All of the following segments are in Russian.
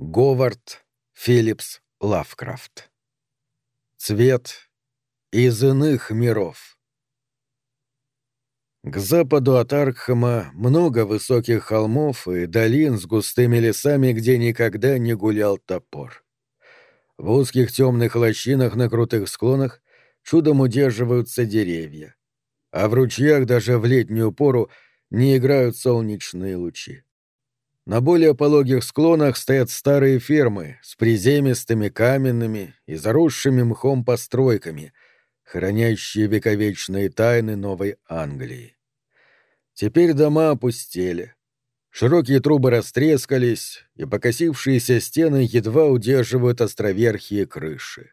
Говард Филлипс Лавкрафт. Цвет из иных миров. К западу от Аркхема много высоких холмов и долин с густыми лесами, где никогда не гулял топор. В узких темных лощинах на крутых склонах чудом удерживаются деревья, а в ручьях даже в летнюю пору не играют солнечные лучи. На более пологих склонах стоят старые фермы с приземистыми каменными и заросшими мхом постройками, хранящие вековечные тайны Новой Англии. Теперь дома опустели. Широкие трубы растрескались, и покосившиеся стены едва удерживают островерхие крыши.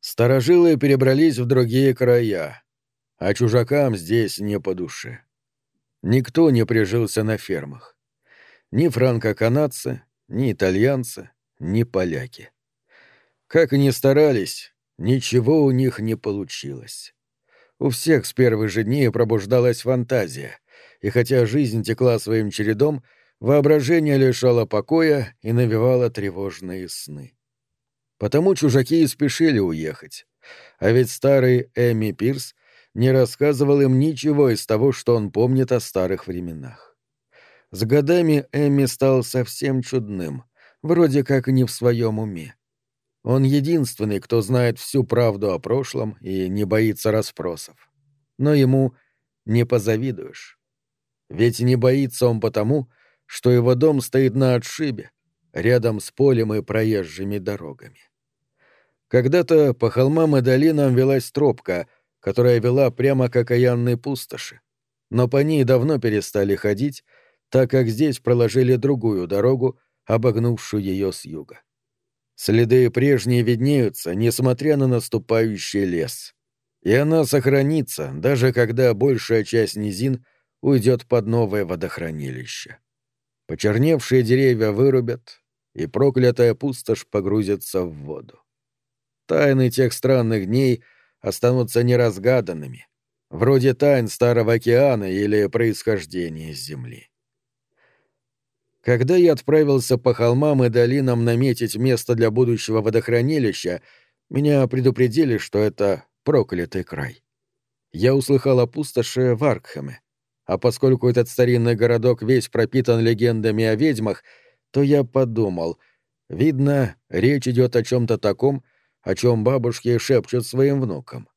Старожилы перебрались в другие края, а чужакам здесь не по душе. Никто не прижился на фермах. Ни франко-канадцы, ни итальянцы, ни поляки. Как ни старались, ничего у них не получилось. У всех с первых же дней пробуждалась фантазия, и хотя жизнь текла своим чередом, воображение лишало покоя и навевало тревожные сны. Потому чужаки и спешили уехать. А ведь старый Эми Пирс не рассказывал им ничего из того, что он помнит о старых временах. С годами Эмми стал совсем чудным, вроде как не в своем уме. Он единственный, кто знает всю правду о прошлом и не боится расспросов. Но ему не позавидуешь. Ведь не боится он потому, что его дом стоит на отшибе, рядом с полем и проезжими дорогами. Когда-то по холмам и долинам велась тропка, которая вела прямо к окаянной пустоши. Но по ней давно перестали ходить, так как здесь проложили другую дорогу, обогнувшую ее с юга. Следы прежние виднеются, несмотря на наступающий лес. И она сохранится, даже когда большая часть низин уйдет под новое водохранилище. Почерневшие деревья вырубят, и проклятая пустошь погрузится в воду. Тайны тех странных дней останутся неразгаданными, вроде тайн Старого океана или происхождения Земли. Когда я отправился по холмам и долинам наметить место для будущего водохранилища, меня предупредили, что это проклятый край. Я услыхал о пустоши в Аркхеме, а поскольку этот старинный городок весь пропитан легендами о ведьмах, то я подумал, видно, речь идет о чем-то таком, о чем бабушки шепчут своим внукам.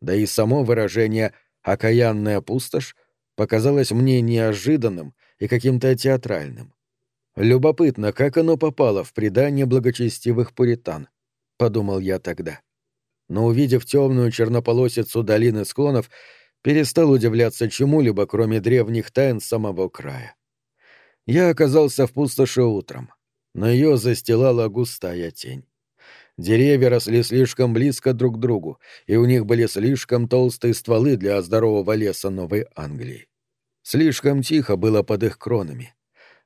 Да и само выражение «окаянная пустошь» показалось мне неожиданным и каким-то театральным. Любопытно, как оно попало в предание благочестивых пуритан, — подумал я тогда. Но, увидев темную чернополосицу долины склонов, перестал удивляться чему-либо, кроме древних тайн самого края. Я оказался в пустоши утром, но ее застилала густая тень. Деревья росли слишком близко друг к другу, и у них были слишком толстые стволы для здорового леса Новой Англии. Слишком тихо было под их кронами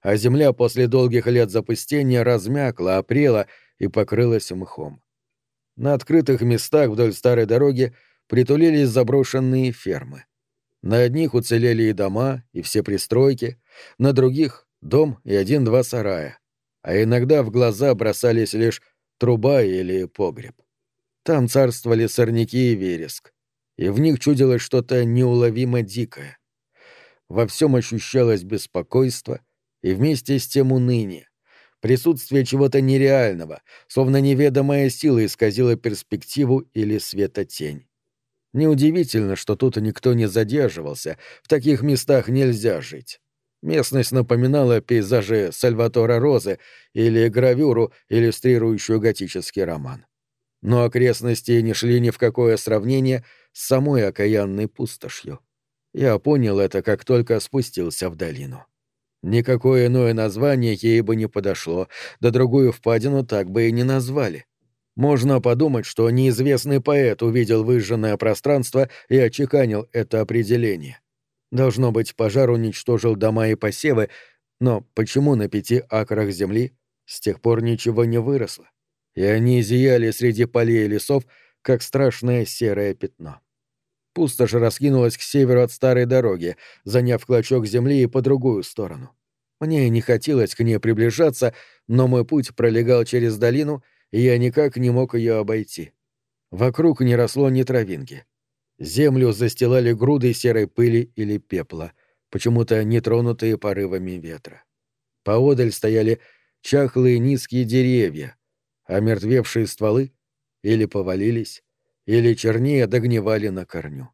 а земля после долгих лет запустения размякла, опрела и покрылась мхом. На открытых местах вдоль старой дороги притулились заброшенные фермы. На одних уцелели и дома, и все пристройки, на других — дом и один-два сарая, а иногда в глаза бросались лишь труба или погреб. Там царствовали сорняки и вереск, и в них чудилось что-то неуловимо дикое. Во всем ощущалось беспокойство и вместе с тем уныние. Присутствие чего-то нереального, словно неведомая сила исказила перспективу или светотень. Неудивительно, что тут никто не задерживался, в таких местах нельзя жить. Местность напоминала пейзажи Сальватора Розы или гравюру, иллюстрирующую готический роман. Но окрестности не шли ни в какое сравнение с самой окаянной пустошью. Я понял это, как только спустился в долину. Никакое иное название ей бы не подошло, да другую впадину так бы и не назвали. Можно подумать, что неизвестный поэт увидел выжженное пространство и очеканил это определение. Должно быть, пожар уничтожил дома и посевы, но почему на пяти акрах земли с тех пор ничего не выросло? И они зияли среди полей и лесов, как страшное серое пятно. Пустошь раскинулась к северу от старой дороги, заняв клочок земли и по другую сторону. Мне не хотелось к ней приближаться, но мой путь пролегал через долину, и я никак не мог ее обойти. Вокруг не росло ни травинки. Землю застилали груды серой пыли или пепла, почему-то не тронутые порывами ветра. Поодаль стояли чахлые низкие деревья, а мертвевшие стволы или повалились, или чернее догнивали на корню.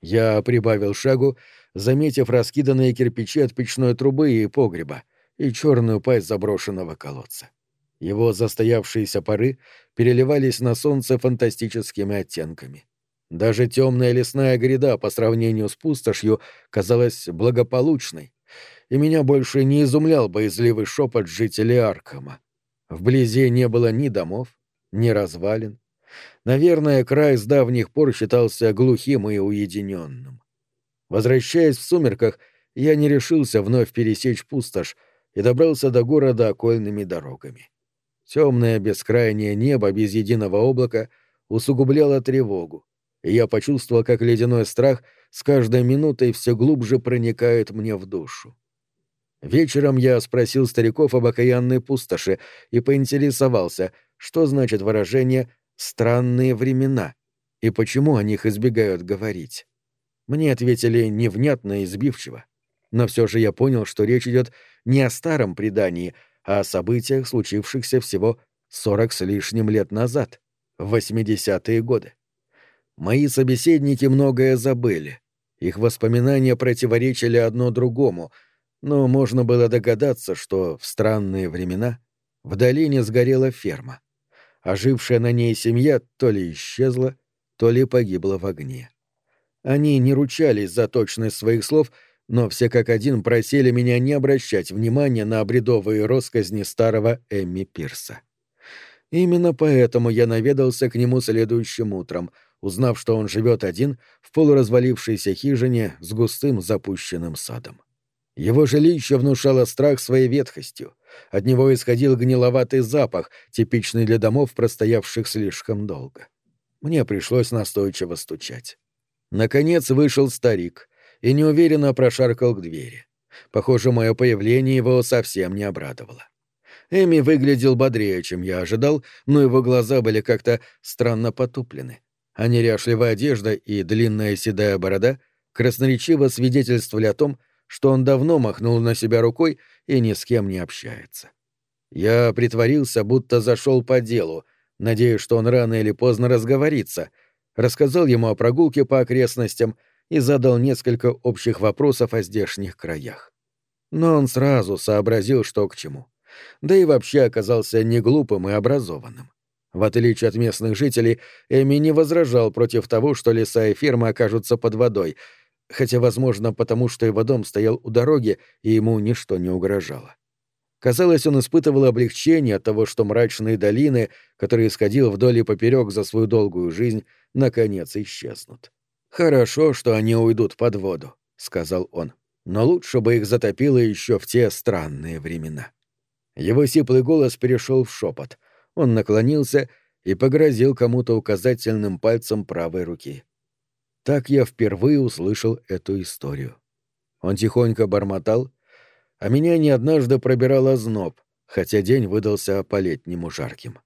Я прибавил шагу, заметив раскиданные кирпичи от печной трубы и погреба и черную пасть заброшенного колодца. Его застоявшиеся пары переливались на солнце фантастическими оттенками. Даже темная лесная гряда по сравнению с пустошью казалась благополучной, и меня больше не изумлял боязливый шепот жителей Аркама. Вблизи не было ни домов, ни развалин. Наверное, край с давних пор считался глухим и уединенным. Возвращаясь в сумерках, я не решился вновь пересечь пустошь и добрался до города окольными дорогами. Темное бескрайнее небо без единого облака усугубляло тревогу, и я почувствовал, как ледяной страх с каждой минутой все глубже проникает мне в душу. Вечером я спросил стариков об окаянной пустоши и поинтересовался, что значит выражение «странные времена» и почему о них избегают говорить. Мне ответили невнятно и сбивчиво. Но все же я понял, что речь идет не о старом предании, а о событиях, случившихся всего сорок с лишним лет назад, в 80-е годы. Мои собеседники многое забыли. Их воспоминания противоречили одно другому, но можно было догадаться, что в странные времена в долине сгорела ферма. Ожившая на ней семья то ли исчезла, то ли погибла в огне. Они не ручались за точность своих слов, но все как один просили меня не обращать внимания на обредовые росказни старого Эмми Пирса. Именно поэтому я наведался к нему следующим утром, узнав, что он живет один в полуразвалившейся хижине с густым запущенным садом. Его жилище внушало страх своей ветхостью. От него исходил гниловатый запах, типичный для домов, простоявших слишком долго. Мне пришлось настойчиво стучать. Наконец вышел старик и неуверенно прошаркал к двери. Похоже, мое появление его совсем не обрадовало. Эми выглядел бодрее, чем я ожидал, но его глаза были как-то странно потуплены, а неряшливая одежда и длинная седая борода красноречиво свидетельствовали о том, что он давно махнул на себя рукой и ни с кем не общается. Я притворился, будто зашел по делу, надеясь, что он рано или поздно разговорится, рассказал ему о прогулке по окрестностям и задал несколько общих вопросов о здешних краях. Но он сразу сообразил, что к чему. Да и вообще оказался не глупым и образованным. В отличие от местных жителей, Эми не возражал против того, что леса и фермы окажутся под водой, хотя, возможно, потому что его дом стоял у дороги, и ему ничто не угрожало. Казалось, он испытывал облегчение от того, что мрачные долины, которые исходил вдоль и поперек за свою долгую жизнь, наконец исчезнут. «Хорошо, что они уйдут под воду», — сказал он. «Но лучше бы их затопило еще в те странные времена». Его сиплый голос перешел в шепот. Он наклонился и погрозил кому-то указательным пальцем правой руки. Так я впервые услышал эту историю. Он тихонько бормотал, а меня не однажды пробирал озноб, хотя день выдался по-летнему жарким.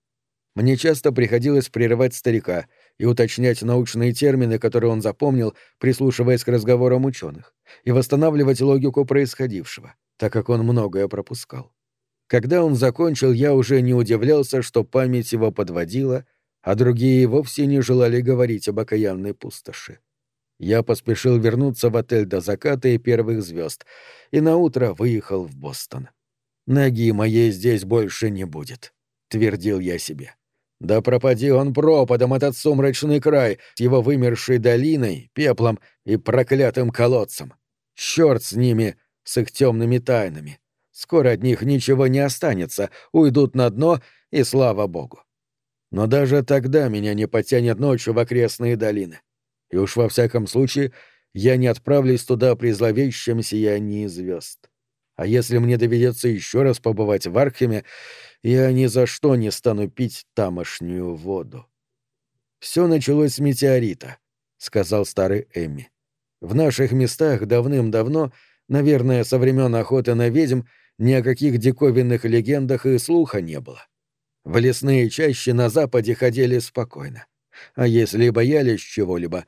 Мне часто приходилось прерывать старика и уточнять научные термины, которые он запомнил, прислушиваясь к разговорам ученых, и восстанавливать логику происходившего, так как он многое пропускал. Когда он закончил, я уже не удивлялся, что память его подводила, а другие вовсе не желали говорить об окаянной пустоши. Я поспешил вернуться в отель до заката и первых звезд, и наутро выехал в Бостон. «Ноги моей здесь больше не будет», — твердил я себе. Да пропади он пропадом этот сумрачный край с его вымершей долиной, пеплом и проклятым колодцем. Черт с ними, с их темными тайнами. Скоро от них ничего не останется, уйдут на дно, и слава богу. Но даже тогда меня не потянет ночью в окрестные долины. И уж во всяком случае я не отправлюсь туда при зловещем сиянии звезд. А если мне доведется еще раз побывать в Археме, я ни за что не стану пить тамошнюю воду. Все началось с метеорита, сказал старый Эмми. В наших местах давным-давно наверное, со времен охоты на ведьм ни о каких диковинных легендах и слуха не было. В лесные чащи на западе ходили спокойно. А если боялись чего-либо,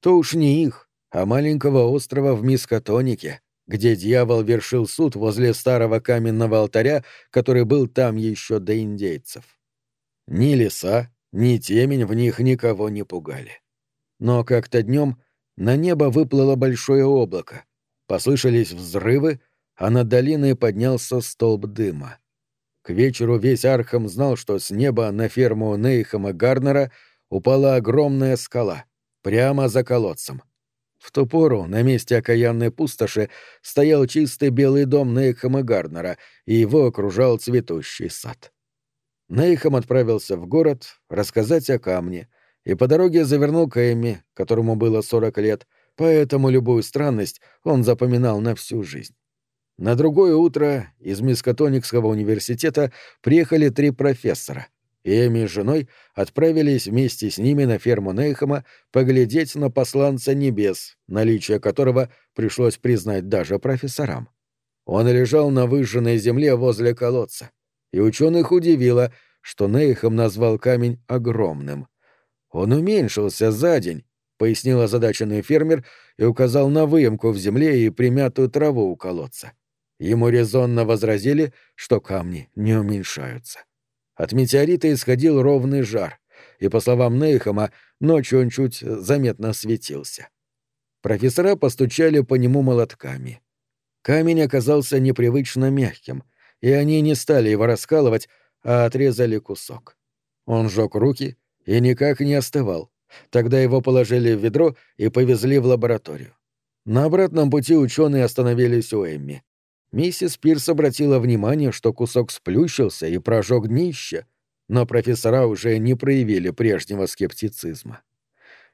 то уж не их, а маленького острова в Мискотонике, где дьявол вершил суд возле старого каменного алтаря, который был там еще до индейцев. Ни леса, ни темень в них никого не пугали. Но как-то днем на небо выплыло большое облако, послышались взрывы, а над долиной поднялся столб дыма. К вечеру весь Архам знал, что с неба на ферму Нейхама Гарнера упала огромная скала, прямо за колодцем. В ту пору на месте окаянной пустоши стоял чистый белый дом Нейхама Гарнера, и его окружал цветущий сад. Нейхам отправился в город рассказать о камне, и по дороге завернул к Эмми, которому было сорок лет, поэтому любую странность он запоминал на всю жизнь. На другое утро из Мискотоникского университета приехали три профессора. И Эми с женой отправились вместе с ними на ферму Нейхама поглядеть на посланца небес, наличие которого пришлось признать даже профессорам. Он лежал на выжженной земле возле колодца, и ученых удивило, что Нейхам назвал камень огромным. Он уменьшился за день, — пояснил озадаченный фермер и указал на выемку в земле и примятую траву у колодца. Ему резонно возразили, что камни не уменьшаются. От метеорита исходил ровный жар, и, по словам Нейхама, ночью он чуть заметно светился. Профессора постучали по нему молотками. Камень оказался непривычно мягким, и они не стали его раскалывать, а отрезали кусок. Он жег руки и никак не остывал. Тогда его положили в ведро и повезли в лабораторию. На обратном пути ученые остановились у Эмми. Миссис Пирс обратила внимание, что кусок сплющился и прожег днище, но профессора уже не проявили прежнего скептицизма.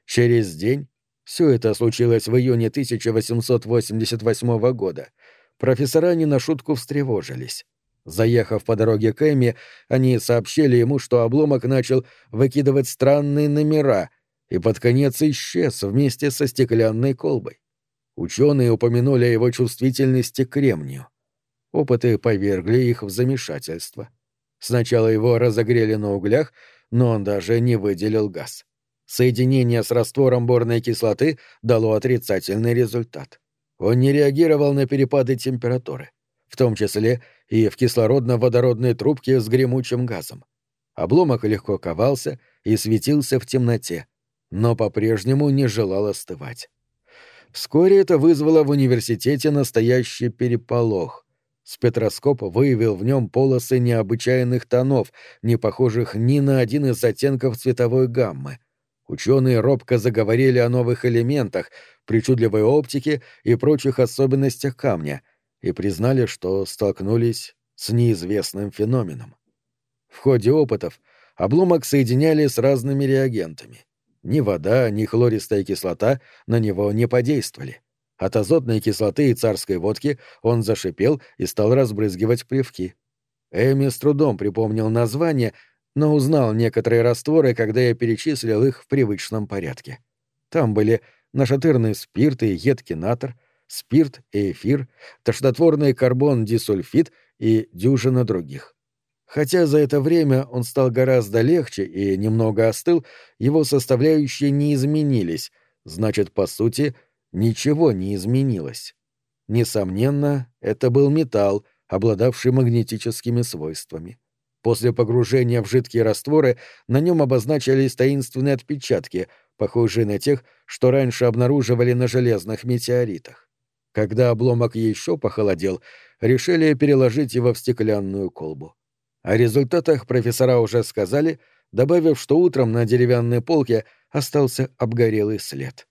Через день, все это случилось в июне 1888 года, профессора не на шутку встревожились. Заехав по дороге к Эмми, они сообщили ему, что обломок начал выкидывать странные номера и под конец исчез вместе со стеклянной колбой. Ученые упомянули о его чувствительности к кремнию. Опыты повергли их в замешательство. Сначала его разогрели на углях, но он даже не выделил газ. Соединение с раствором борной кислоты дало отрицательный результат. Он не реагировал на перепады температуры, в том числе и в кислородно-водородной трубке с гремучим газом. Обломок легко ковался и светился в темноте, но по-прежнему не желал остывать. Вскоре это вызвало в университете настоящий переполох. Спектроскоп выявил в нем полосы необычайных тонов, не похожих ни на один из оттенков цветовой гаммы. Ученые робко заговорили о новых элементах, причудливой оптике и прочих особенностях камня и признали, что столкнулись с неизвестным феноменом. В ходе опытов обломок соединяли с разными реагентами. Ни вода, ни хлористая кислота на него не подействовали. От азотной кислоты и царской водки он зашипел и стал разбрызгивать плевки. Эми с трудом припомнил название, но узнал некоторые растворы, когда я перечислил их в привычном порядке. Там были нашатырный спирт и едкий натр, спирт и эфир, тошнотворный карбон-дисульфид и дюжина других. Хотя за это время он стал гораздо легче и немного остыл, его составляющие не изменились, значит, по сути, ничего не изменилось. Несомненно, это был металл, обладавший магнетическими свойствами. После погружения в жидкие растворы на нем обозначились таинственные отпечатки, похожие на тех, что раньше обнаруживали на железных метеоритах. Когда обломок еще похолодел, решили переложить его в стеклянную колбу. О результатах профессора уже сказали, добавив, что утром на деревянной полке остался обгорелый след.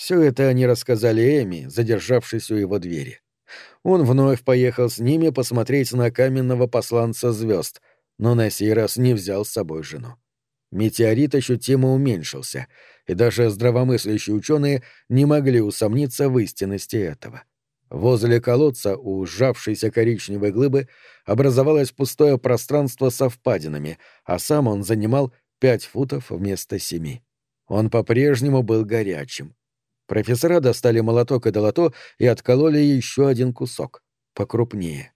Все это они рассказали Эми, задержавшись у его двери. Он вновь поехал с ними посмотреть на каменного посланца звезд, но на сей раз не взял с собой жену. Метеорит ощутимо уменьшился, и даже здравомыслящие ученые не могли усомниться в истинности этого. Возле колодца у сжавшейся коричневой глыбы образовалось пустое пространство со впадинами, а сам он занимал пять футов вместо семи. Он по-прежнему был горячим. Профессора достали молоток и долото и откололи еще один кусок, покрупнее.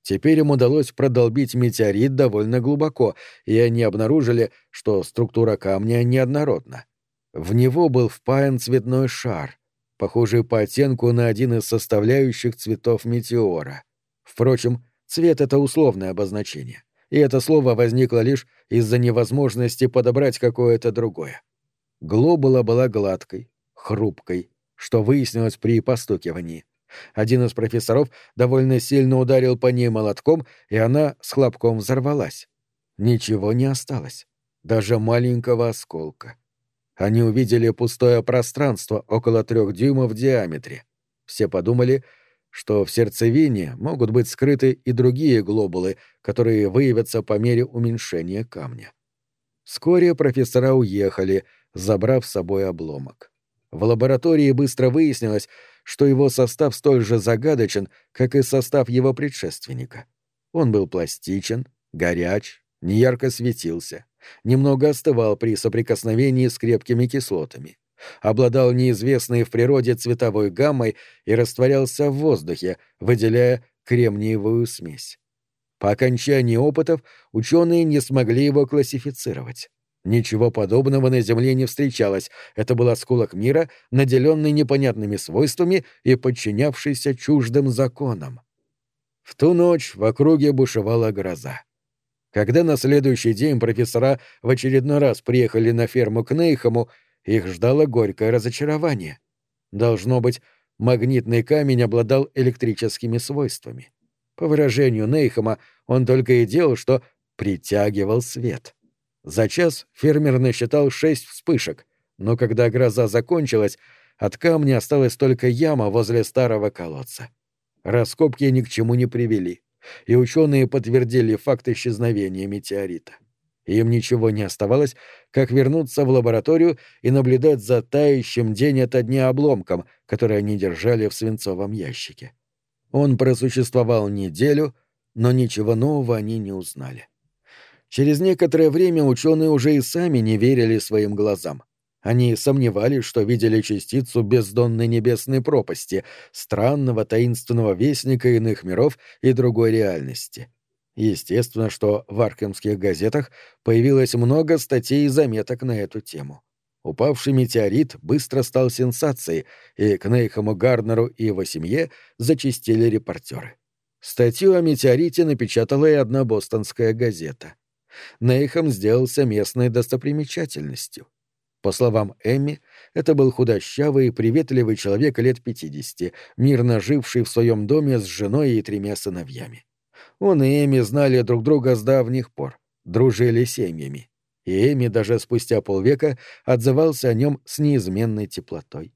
Теперь им удалось продолбить метеорит довольно глубоко, и они обнаружили, что структура камня неоднородна. В него был впаян цветной шар, похожий по оттенку на один из составляющих цветов метеора. Впрочем, цвет — это условное обозначение, и это слово возникло лишь из-за невозможности подобрать какое-то другое. Глобула была гладкой, хрупкой, что выяснилось при постукивании. Один из профессоров довольно сильно ударил по ней молотком, и она с хлопком взорвалась. Ничего не осталось, даже маленького осколка. Они увидели пустое пространство около трех дюймов в диаметре. Все подумали, что в сердцевине могут быть скрыты и другие глобулы, которые выявятся по мере уменьшения камня. Вскоре профессора уехали, забрав с собой обломок. В лаборатории быстро выяснилось, что его состав столь же загадочен, как и состав его предшественника. Он был пластичен, горяч, неярко светился, немного остывал при соприкосновении с крепкими кислотами, обладал неизвестной в природе цветовой гаммой и растворялся в воздухе, выделяя кремниевую смесь. По окончании опытов ученые не смогли его классифицировать. Ничего подобного на Земле не встречалось. Это был осколок мира, наделенный непонятными свойствами и подчинявшийся чуждым законам. В ту ночь в округе бушевала гроза. Когда на следующий день профессора в очередной раз приехали на ферму к Нейхаму, их ждало горькое разочарование. Должно быть, магнитный камень обладал электрическими свойствами. По выражению Нейхама, он только и делал, что притягивал свет. За час фермер насчитал шесть вспышек, но когда гроза закончилась, от камня осталась только яма возле старого колодца. Раскопки ни к чему не привели и ученые подтвердили факт исчезновения метеорита. Им ничего не оставалось, как вернуться в лабораторию и наблюдать за тающим день ото дня обломком, который они держали в свинцовом ящике. Он просуществовал неделю, но ничего нового они не узнали. Через некоторое время ученые уже и сами не верили своим глазам. Они сомневались, что видели частицу бездонной небесной пропасти, странного таинственного вестника иных миров и другой реальности. Естественно, что в аркемских газетах появилось много статей и заметок на эту тему. Упавший метеорит быстро стал сенсацией, и к Нейхаму Гарнеру и его семье зачистили репортеры. Статью о метеорите напечатала и одна бостонская газета. Нейхам сделался местной достопримечательностью — по словам Эмми, это был худощавый и приветливый человек лет пятидесяти, мирно живший в своем доме с женой и тремя сыновьями. Он и Эми знали друг друга с давних пор, дружили семьями. И Эми даже спустя полвека отзывался о нем с неизменной теплотой.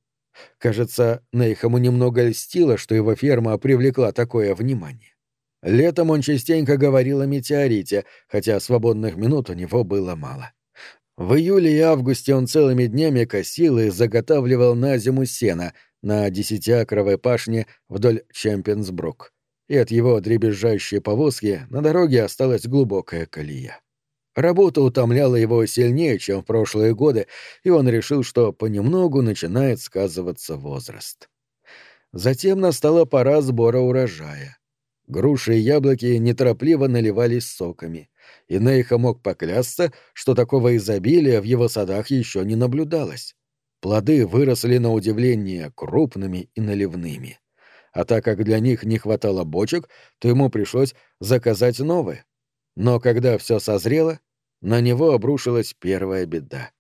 Кажется, Нейхаму немного льстило, что его ферма привлекла такое внимание. Летом он частенько говорил о метеорите, хотя свободных минут у него было мало. В июле и августе он целыми днями косил и заготавливал на зиму сено на десятиакровой пашне вдоль Чемпионсбрук. И от его дребезжащей повозки на дороге осталась глубокая колея. Работа утомляла его сильнее, чем в прошлые годы, и он решил, что понемногу начинает сказываться возраст. Затем настала пора сбора урожая. Груши и яблоки неторопливо наливались соками и Нейха мог поклясться, что такого изобилия в его садах еще не наблюдалось. Плоды выросли на удивление крупными и наливными. А так как для них не хватало бочек, то ему пришлось заказать новые. Но когда все созрело, на него обрушилась первая беда.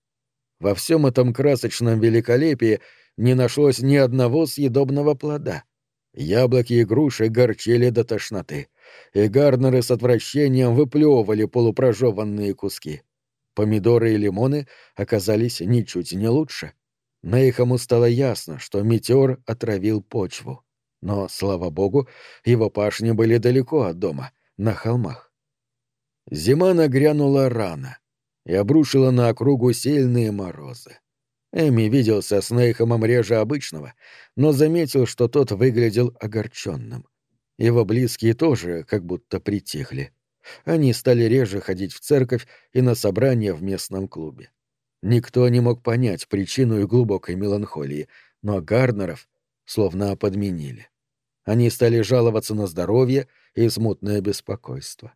Во всем этом красочном великолепии не нашлось ни одного съедобного плода. Яблоки и груши горчили до тошноты и гарнеры с отвращением выплевывали полупрожеванные куски. Помидоры и лимоны оказались ничуть не лучше. Нейхаму стало ясно, что метеор отравил почву. Но, слава богу, его пашни были далеко от дома, на холмах. Зима нагрянула рано и обрушила на округу сильные морозы. Эми виделся с Нейхамом реже обычного, но заметил, что тот выглядел огорченным. Его близкие тоже как будто притихли. Они стали реже ходить в церковь и на собрания в местном клубе. Никто не мог понять причину их глубокой меланхолии, но Гарднеров словно подменили. Они стали жаловаться на здоровье и смутное беспокойство.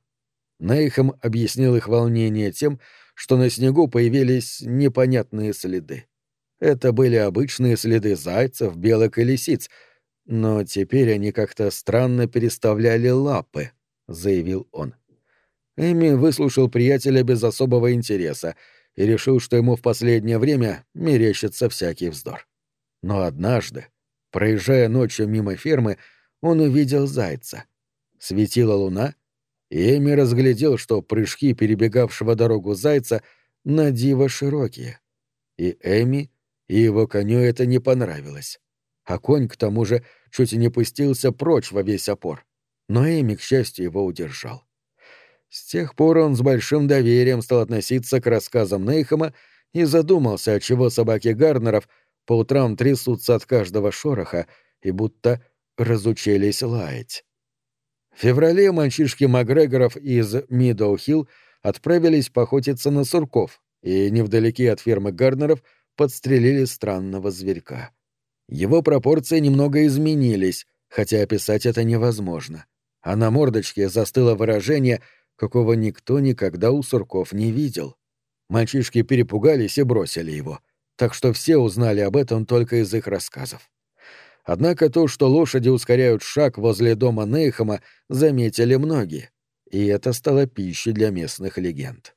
Нейхам объяснил их волнение тем, что на снегу появились непонятные следы. Это были обычные следы зайцев, белок и лисиц, но теперь они как-то странно переставляли лапы, — заявил он. Эми выслушал приятеля без особого интереса и решил, что ему в последнее время мерещится всякий вздор. Но однажды, проезжая ночью мимо фермы, он увидел зайца. Светила луна, и Эми разглядел, что прыжки перебегавшего дорогу зайца на диво широкие. И Эми, и его коню это не понравилось. А конь, к тому же, чуть не пустился прочь во весь опор. Но Эми, к счастью, его удержал. С тех пор он с большим доверием стал относиться к рассказам Нейхама и задумался, отчего собаки Гарднеров по утрам трясутся от каждого шороха и будто разучились лаять. В феврале мальчишки Макгрегоров из Мидоу-Хилл отправились поохотиться на сурков и невдалеке от фермы Гарднеров подстрелили странного зверька. Его пропорции немного изменились, хотя описать это невозможно. А на мордочке застыло выражение, какого никто никогда у сурков не видел. Мальчишки перепугались и бросили его, так что все узнали об этом только из их рассказов. Однако то, что лошади ускоряют шаг возле дома Нейхама, заметили многие, и это стало пищей для местных легенд.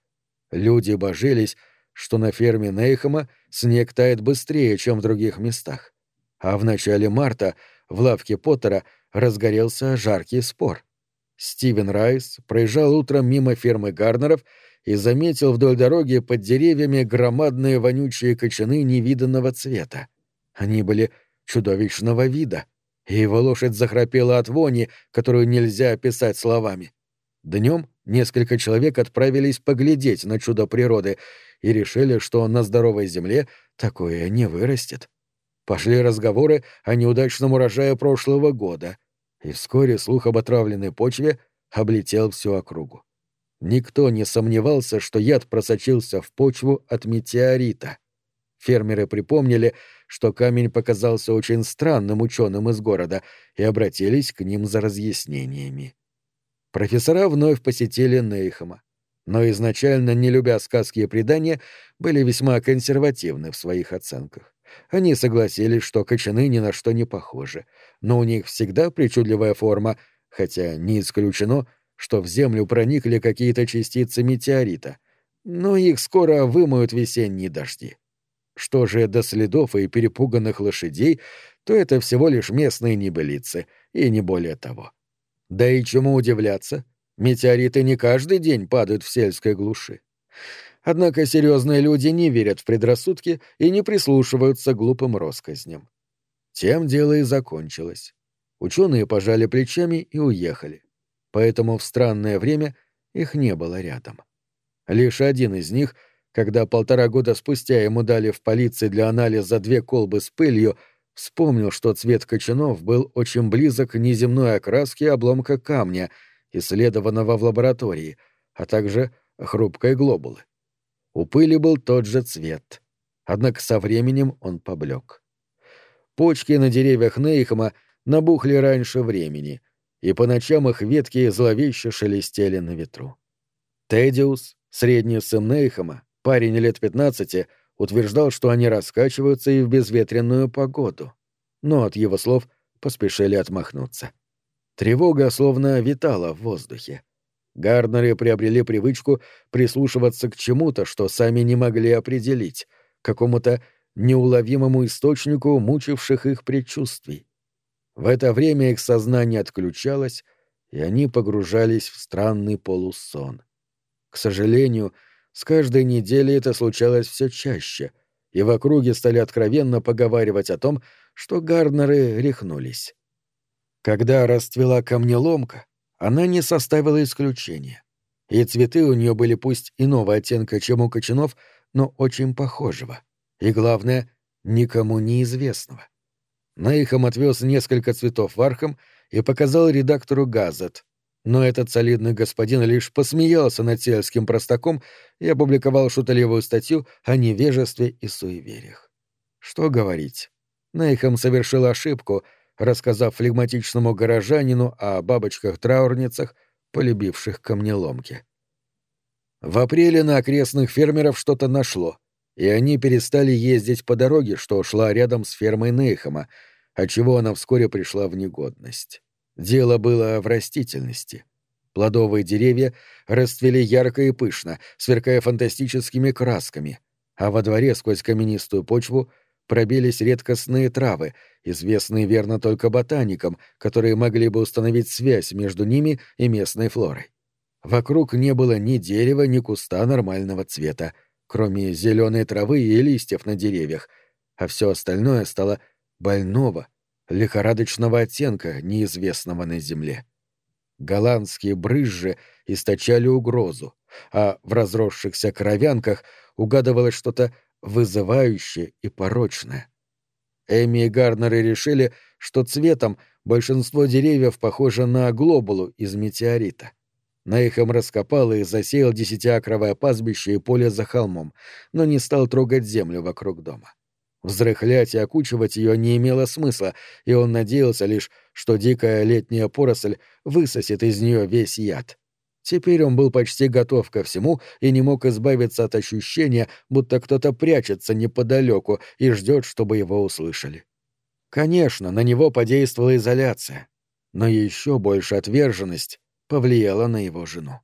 Люди божились, что на ферме Нейхама снег тает быстрее, чем в других местах. А в начале марта в лавке Поттера разгорелся жаркий спор. Стивен Райс проезжал утром мимо фермы Гарнеров и заметил вдоль дороги под деревьями громадные вонючие кочаны невиданного цвета. Они были чудовищного вида, и его лошадь захрапела от вони, которую нельзя описать словами. Днем несколько человек отправились поглядеть на чудо природы и решили, что на здоровой земле такое не вырастет. Пошли разговоры о неудачном урожае прошлого года, и вскоре слух об отравленной почве облетел всю округу. Никто не сомневался, что яд просочился в почву от метеорита. Фермеры припомнили, что камень показался очень странным ученым из города и обратились к ним за разъяснениями. Профессора вновь посетили Нейхама, но изначально, не любя сказки и предания, были весьма консервативны в своих оценках. Они согласились, что кочаны ни на что не похожи, но у них всегда причудливая форма, хотя не исключено, что в Землю проникли какие-то частицы метеорита, но их скоро вымоют весенние дожди. Что же до следов и перепуганных лошадей, то это всего лишь местные небылицы, и не более того. Да и чему удивляться? Метеориты не каждый день падают в сельской глуши. Однако серьезные люди не верят в предрассудки и не прислушиваются к глупым россказням. Тем дело и закончилось. Ученые пожали плечами и уехали. Поэтому в странное время их не было рядом. Лишь один из них — когда полтора года спустя ему дали в полиции для анализа две колбы с пылью, вспомнил, что цвет кочанов был очень близок к неземной окраске обломка камня, исследованного в лаборатории, а также хрупкой глобулы. У пыли был тот же цвет, однако со временем он поблек. Почки на деревьях Нейхама набухли раньше времени, и по ночам их ветки зловеще шелестели на ветру. Тедиус, средний сын Нейхама, Парень лет пятнадцати утверждал, что они раскачиваются и в безветренную погоду. Но от его слов поспешили отмахнуться. Тревога словно витала в воздухе. Гарднеры приобрели привычку прислушиваться к чему-то, что сами не могли определить, какому-то неуловимому источнику мучивших их предчувствий. В это время их сознание отключалось, и они погружались в странный полусон. К сожалению, с каждой неделей это случалось все чаще, и в округе стали откровенно поговаривать о том, что Гарднеры рехнулись. Когда расцвела камнеломка, она не составила исключения. И цветы у нее были пусть иного оттенка, чем у кочанов, но очень похожего. И главное, никому неизвестного. Нейхам отвез несколько цветов в Архам и показал редактору Газет, но этот солидный господин лишь посмеялся над сельским простаком и опубликовал шутливую статью о невежестве и суевериях. Что говорить? Нейхам совершил ошибку, рассказав флегматичному горожанину о бабочках-траурницах, полюбивших камнеломки. В апреле на окрестных фермеров что-то нашло, и они перестали ездить по дороге, что шла рядом с фермой Нейхама, отчего она вскоре пришла в негодность. Дело было в растительности. Плодовые деревья расцвели ярко и пышно, сверкая фантастическими красками, а во дворе сквозь каменистую почву пробились редкостные травы, известные верно только ботаникам, которые могли бы установить связь между ними и местной флорой. Вокруг не было ни дерева, ни куста нормального цвета, кроме зеленой травы и листьев на деревьях, а все остальное стало больного, лихорадочного оттенка, неизвестного на земле. Голландские брызжи источали угрозу, а в разросшихся кровянках угадывалось что-то вызывающее и порочное. Эми и Гарнеры решили, что цветом большинство деревьев похоже на глобулу из метеорита. Нейхам раскопал и засеял десятиакровое пастбище и поле за холмом, но не стал трогать землю вокруг дома. Взрыхлять и окучивать ее не имело смысла, и он надеялся лишь, что дикая летняя поросль высосет из нее весь яд. Теперь он был почти готов ко всему и не мог избавиться от ощущения, будто кто-то прячется неподалеку и ждет, чтобы его услышали. Конечно, на него подействовала изоляция, но еще больше отверженность повлияла на его жену.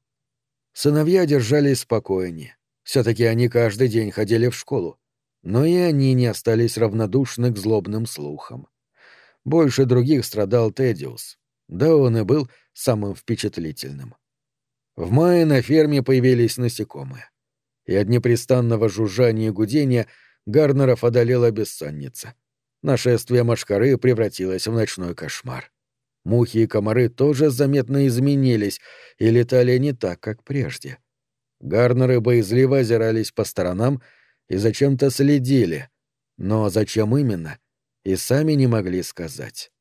Сыновья держались спокойнее. Все-таки они каждый день ходили в школу но и они не остались равнодушны к злобным слухам. Больше других страдал Тедиус, да он и был самым впечатлительным. В мае на ферме появились насекомые, и от непрестанного жужжания и гудения Гарнеров одолела бессонница. Нашествие машкары превратилось в ночной кошмар. Мухи и комары тоже заметно изменились и летали не так, как прежде. Гарнеры боязливо озирались по сторонам и зачем-то следили, но зачем именно, и сами не могли сказать.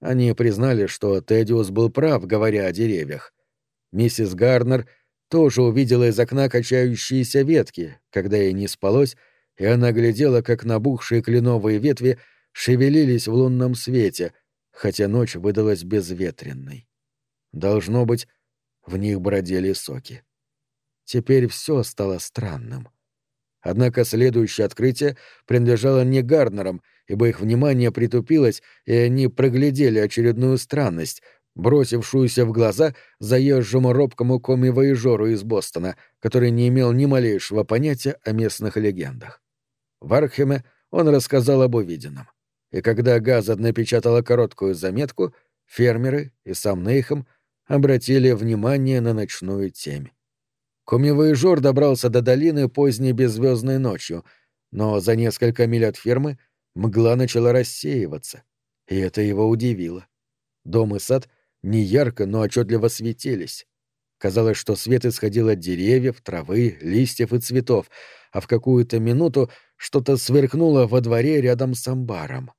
Они признали, что Тедиус был прав, говоря о деревьях. Миссис Гарнер тоже увидела из окна качающиеся ветки, когда ей не спалось, и она глядела, как набухшие кленовые ветви шевелились в лунном свете, хотя ночь выдалась безветренной. Должно быть, в них бродили соки. Теперь все стало странным. Однако следующее открытие принадлежало не Гарднерам, ибо их внимание притупилось, и они проглядели очередную странность, бросившуюся в глаза заезжему робкому коми-воежору из Бостона, который не имел ни малейшего понятия о местных легендах. В Археме он рассказал об увиденном. И когда Газад напечатала короткую заметку, фермеры и сам Нейхам обратили внимание на ночную темь. Комивоежор добрался до долины поздней беззвездной ночью, но за несколько миль от фермы мгла начала рассеиваться, и это его удивило. Дом и сад не ярко, но отчетливо светились. Казалось, что свет исходил от деревьев, травы, листьев и цветов, а в какую-то минуту что-то сверкнуло во дворе рядом с амбаром.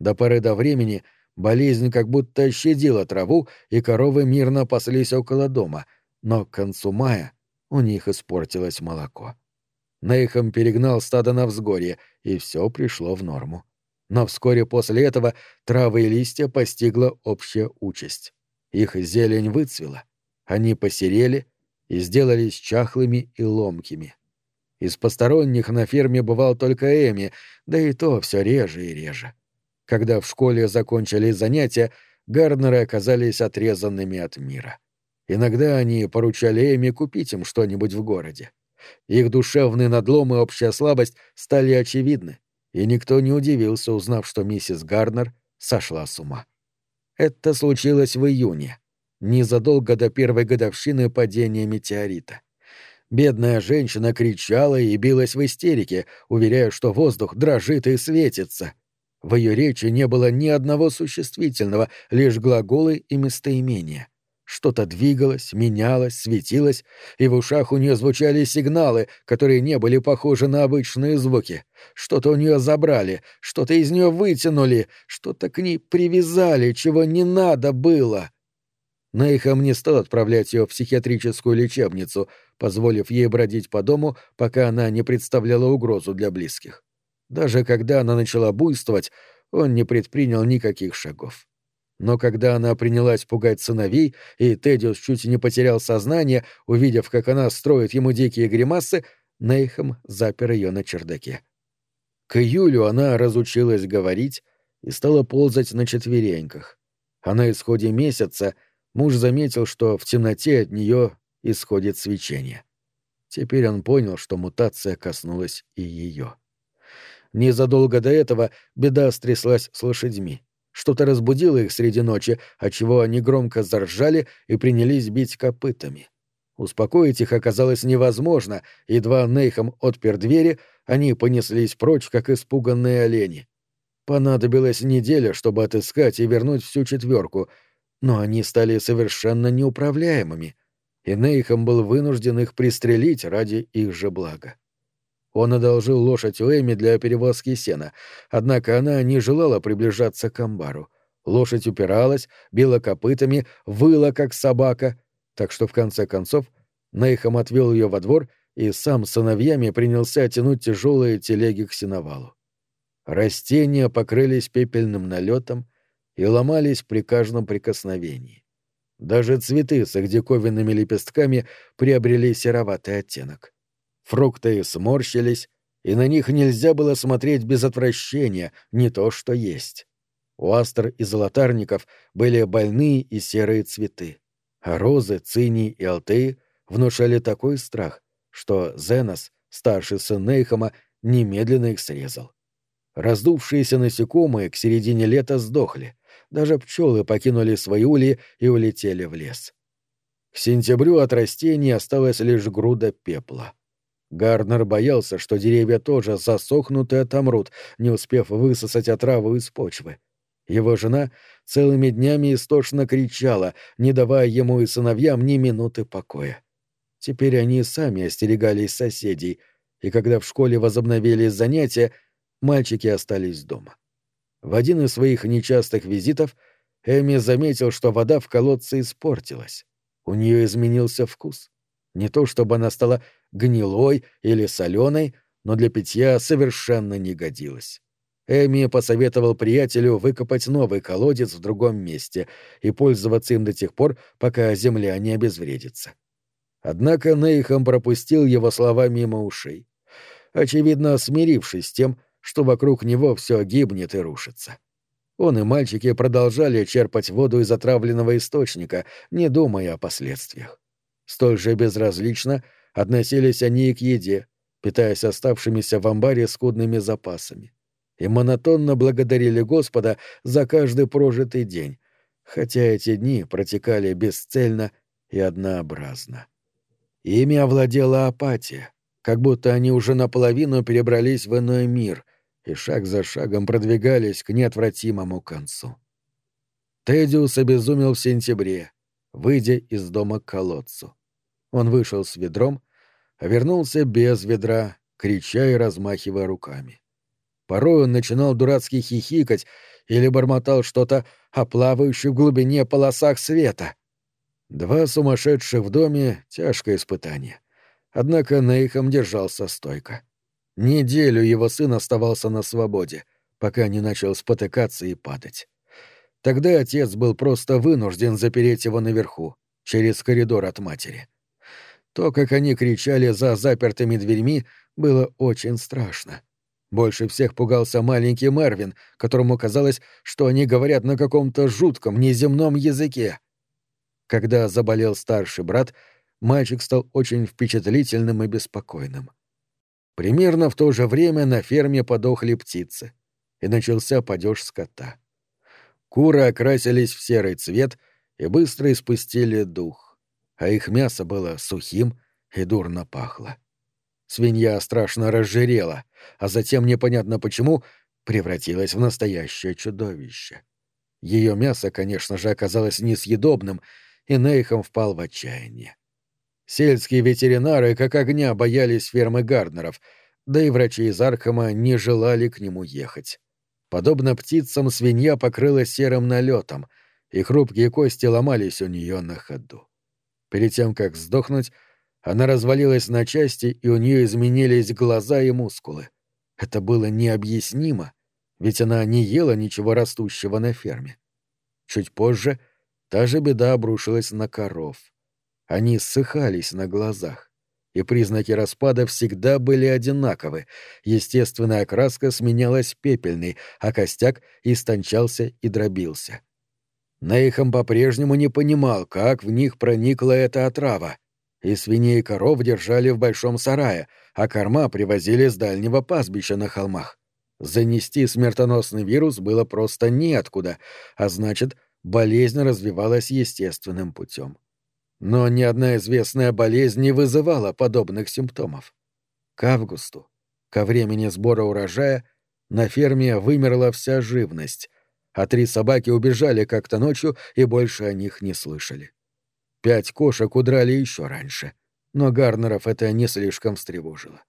До поры до времени болезнь как будто щадила траву, и коровы мирно паслись около дома, но к концу мая у них испортилось молоко. Нейхам перегнал стадо на взгорье, и все пришло в норму. Но вскоре после этого травы и листья постигла общая участь. Их зелень выцвела, они посерели и сделались чахлыми и ломкими. Из посторонних на ферме бывал только Эми, да и то все реже и реже. Когда в школе закончились занятия, Гарнеры оказались отрезанными от мира. Иногда они поручали Эми купить им что-нибудь в городе. Их душевный надлом и общая слабость стали очевидны, и никто не удивился, узнав, что миссис Гарнер сошла с ума. Это случилось в июне, незадолго до первой годовщины падения метеорита. Бедная женщина кричала и билась в истерике, уверяя, что воздух дрожит и светится. В ее речи не было ни одного существительного, лишь глаголы и местоимения. Что-то двигалось, менялось, светилось, и в ушах у нее звучали сигналы, которые не были похожи на обычные звуки. Что-то у нее забрали, что-то из нее вытянули, что-то к ней привязали, чего не надо было. Нейхам не стал отправлять ее в психиатрическую лечебницу, позволив ей бродить по дому, пока она не представляла угрозу для близких. Даже когда она начала буйствовать, он не предпринял никаких шагов. Но когда она принялась пугать сыновей, и Тедиус чуть не потерял сознание, увидев, как она строит ему дикие гримасы, Нейхам запер ее на чердаке. К июлю она разучилась говорить и стала ползать на четвереньках. А на исходе месяца муж заметил, что в темноте от нее исходит свечение. Теперь он понял, что мутация коснулась и ее. Незадолго до этого беда стряслась с лошадьми. Что-то разбудило их среди ночи, отчего они громко заржали и принялись бить копытами. Успокоить их оказалось невозможно, едва Нейхам отпер двери, они понеслись прочь, как испуганные олени. Понадобилась неделя, чтобы отыскать и вернуть всю четверку, но они стали совершенно неуправляемыми, и Нейхам был вынужден их пристрелить ради их же блага. Он одолжил лошадь Эми для перевозки сена, однако она не желала приближаться к амбару. Лошадь упиралась, била копытами, выла, как собака, так что в конце концов Нейхам отвел ее во двор и сам с сыновьями принялся тянуть тяжелые телеги к сеновалу. Растения покрылись пепельным налетом и ломались при каждом прикосновении. Даже цветы с их диковинными лепестками приобрели сероватый оттенок. Фрукты сморщились, и на них нельзя было смотреть без отвращения, не то что есть. У астр и золотарников были больные и серые цветы, а розы, цинии и алтеи внушали такой страх, что Зенос, старший сын Нейхама, немедленно их срезал. Раздувшиеся насекомые к середине лета сдохли, даже пчелы покинули свои ульи и улетели в лес. К сентябрю от растений осталась лишь груда пепла. Гарнер боялся, что деревья тоже засохнут и отомрут, не успев высосать отраву из почвы. Его жена целыми днями истошно кричала, не давая ему и сыновьям ни минуты покоя. Теперь они сами остерегались соседей, и когда в школе возобновились занятия, мальчики остались дома. В один из своих нечастых визитов Эми заметил, что вода в колодце испортилась. У нее изменился вкус. Не то чтобы она стала гнилой или соленой, но для питья совершенно не годилась. Эми посоветовал приятелю выкопать новый колодец в другом месте и пользоваться им до тех пор, пока земля не обезвредится. Однако Нейхам пропустил его слова мимо ушей, очевидно, смирившись с тем, что вокруг него все гибнет и рушится. Он и мальчики продолжали черпать воду из отравленного источника, не думая о последствиях. Столь же безразлично относились они и к еде, питаясь оставшимися в амбаре скудными запасами. И монотонно благодарили Господа за каждый прожитый день, хотя эти дни протекали бесцельно и однообразно. Ими овладела апатия, как будто они уже наполовину перебрались в иной мир и шаг за шагом продвигались к неотвратимому концу. Тедиус обезумел в сентябре, выйдя из дома к колодцу. Он вышел с ведром, вернулся без ведра, крича и размахивая руками. Порой он начинал дурацки хихикать или бормотал что-то о плавающих в глубине полосах света. Два сумасшедших в доме — тяжкое испытание. Однако Нейхам держался стойко. Неделю его сын оставался на свободе, пока не начал спотыкаться и падать. Тогда отец был просто вынужден запереть его наверху, через коридор от матери. То, как они кричали за запертыми дверьми, было очень страшно. Больше всех пугался маленький Мервин, которому казалось, что они говорят на каком-то жутком, неземном языке. Когда заболел старший брат, мальчик стал очень впечатлительным и беспокойным. Примерно в то же время на ферме подохли птицы, и начался падеж скота. Куры окрасились в серый цвет и быстро испустили дух а их мясо было сухим и дурно пахло. Свинья страшно разжирела, а затем, непонятно почему, превратилась в настоящее чудовище. Ее мясо, конечно же, оказалось несъедобным, и Нейхам впал в отчаяние. Сельские ветеринары как огня боялись фермы Гарднеров, да и врачи из Архама не желали к нему ехать. Подобно птицам, свинья покрылась серым налетом, и хрупкие кости ломались у нее на ходу. Перед тем, как сдохнуть, она развалилась на части, и у нее изменились глаза и мускулы. Это было необъяснимо, ведь она не ела ничего растущего на ферме. Чуть позже та же беда обрушилась на коров. Они ссыхались на глазах, и признаки распада всегда были одинаковы. Естественная окраска сменялась пепельной, а костяк истончался и дробился. Нейхам по-прежнему не понимал, как в них проникла эта отрава. И свиней и коров держали в большом сарае, а корма привозили с дальнего пастбища на холмах. Занести смертоносный вирус было просто неоткуда, а значит, болезнь развивалась естественным путем. Но ни одна известная болезнь не вызывала подобных симптомов. К августу, ко времени сбора урожая, на ферме вымерла вся живность, а три собаки убежали как-то ночью и больше о них не слышали. Пять кошек удрали еще раньше, но Гарнеров это не слишком встревожило.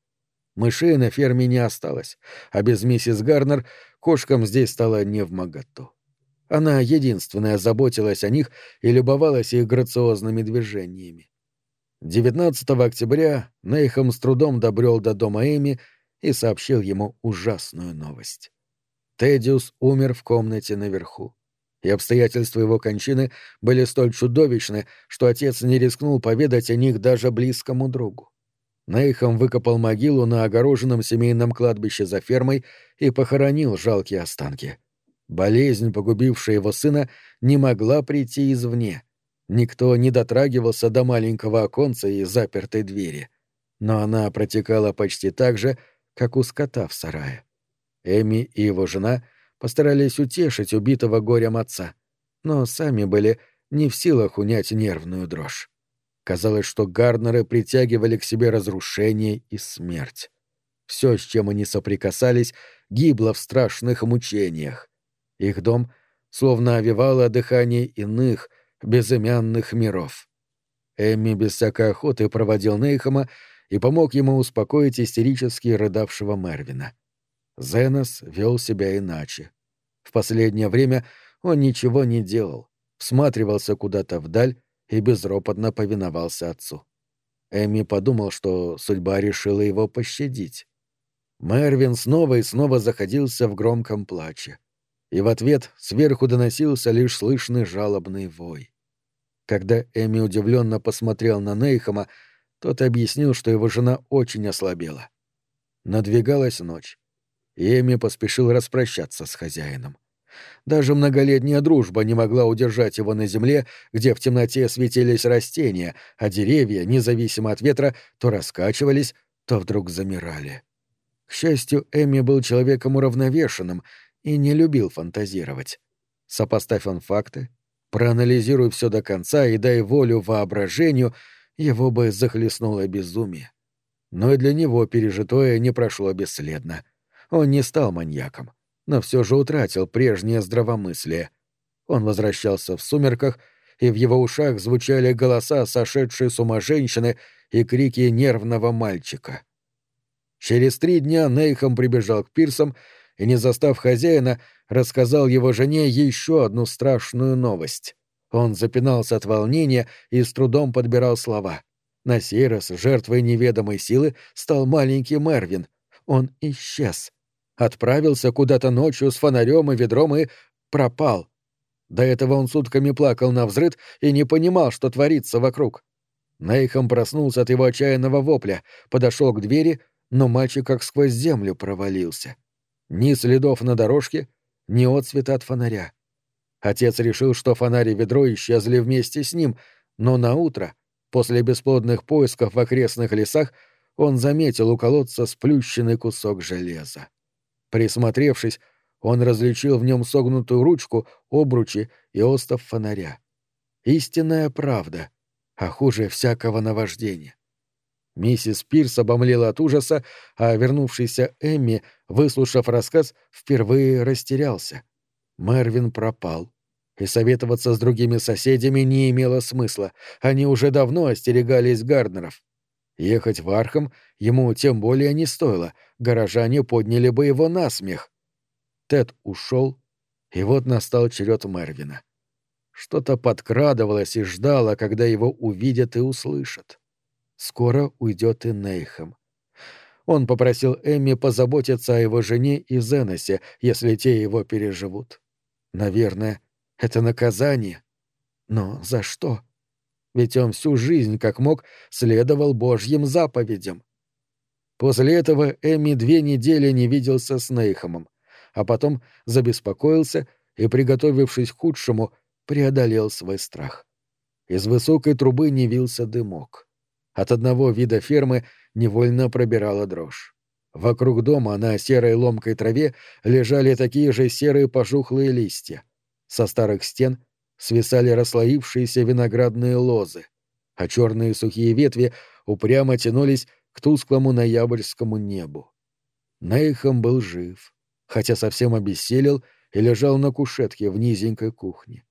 Мышей на ферме не осталось, а без миссис Гарнер кошкам здесь стало не в моготу. Она единственная заботилась о них и любовалась их грациозными движениями. 19 октября Нейхам с трудом добрел до дома Эми и сообщил ему ужасную новость. Тедиус умер в комнате наверху, и обстоятельства его кончины были столь чудовищны, что отец не рискнул поведать о них даже близкому другу. Нейхам выкопал могилу на огороженном семейном кладбище за фермой и похоронил жалкие останки. Болезнь, погубившая его сына, не могла прийти извне. Никто не дотрагивался до маленького оконца и запертой двери. Но она протекала почти так же, как у скота в сарае. Эми и его жена постарались утешить убитого горем отца, но сами были не в силах унять нервную дрожь. Казалось, что Гарднеры притягивали к себе разрушение и смерть. Все, с чем они соприкасались, гибло в страшных мучениях. Их дом словно овивало дыхание иных, безымянных миров. Эмми без всякой охоты проводил Нейхама и помог ему успокоить истерически рыдавшего Мервина. Зенос вел себя иначе. В последнее время он ничего не делал, всматривался куда-то вдаль и безропотно повиновался отцу. Эми подумал, что судьба решила его пощадить. Мервин снова и снова заходился в громком плаче и в ответ сверху доносился лишь слышный жалобный вой. Когда Эми удивленно посмотрел на Нейхама, тот объяснил, что его жена очень ослабела. Надвигалась ночь, Эми поспешил распрощаться с хозяином. Даже многолетняя дружба не могла удержать его на земле, где в темноте светились растения, а деревья, независимо от ветра, то раскачивались, то вдруг замирали. К счастью, Эми был человеком уравновешенным и не любил фантазировать. Сопоставь он факты, проанализируй все до конца и дай волю воображению, его бы захлестнуло безумие. Но и для него пережитое не прошло бесследно. Он не стал маньяком, но все же утратил прежнее здравомыслие. Он возвращался в сумерках, и в его ушах звучали голоса сошедшей с ума женщины и крики нервного мальчика. Через три дня Нейхам прибежал к пирсам и, не застав хозяина, рассказал его жене еще одну страшную новость. Он запинался от волнения и с трудом подбирал слова. На сей раз жертвой неведомой силы стал маленький Мервин. Он исчез. Отправился куда-то ночью с фонарем и ведром и пропал. До этого он сутками плакал на взрыд и не понимал, что творится вокруг. Нейхам проснулся от его отчаянного вопля, подошел к двери, но мальчик как сквозь землю провалился. Ни следов на дорожке, ни отцвета от фонаря. Отец решил, что фонарь и ведро исчезли вместе с ним, но на утро, после бесплодных поисков в окрестных лесах, он заметил у колодца сплющенный кусок железа. Присмотревшись, он различил в нем согнутую ручку, обручи и остов фонаря. Истинная правда, а хуже всякого наваждения. Миссис Пирс обомлела от ужаса, а вернувшийся Эмми, выслушав рассказ, впервые растерялся. Мервин пропал. И советоваться с другими соседями не имело смысла. Они уже давно остерегались Гарднеров. Ехать в Архам ему тем более не стоило. Горожане подняли бы его на смех. Тед ушел, и вот настал черед Мервина. Что-то подкрадывалось и ждало, когда его увидят и услышат. Скоро уйдет и Нейхам. он попросил Эми позаботиться о его жене и Зеносе, если те его переживут. Наверное, это наказание. Но за что? Ведь он всю жизнь, как мог, следовал Божьим заповедям. После этого Эмми две недели не виделся с Нейхомом, а потом забеспокоился и, приготовившись к худшему, преодолел свой страх. Из высокой трубы не вился дымок. От одного вида фермы невольно пробирала дрожь. Вокруг дома на серой ломкой траве лежали такие же серые пожухлые листья. Со старых стен свисали расслоившиеся виноградные лозы, а черные сухие ветви упрямо тянулись к тусклому ноябрьскому небу. Нейхам был жив, хотя совсем обессилел и лежал на кушетке в низенькой кухне.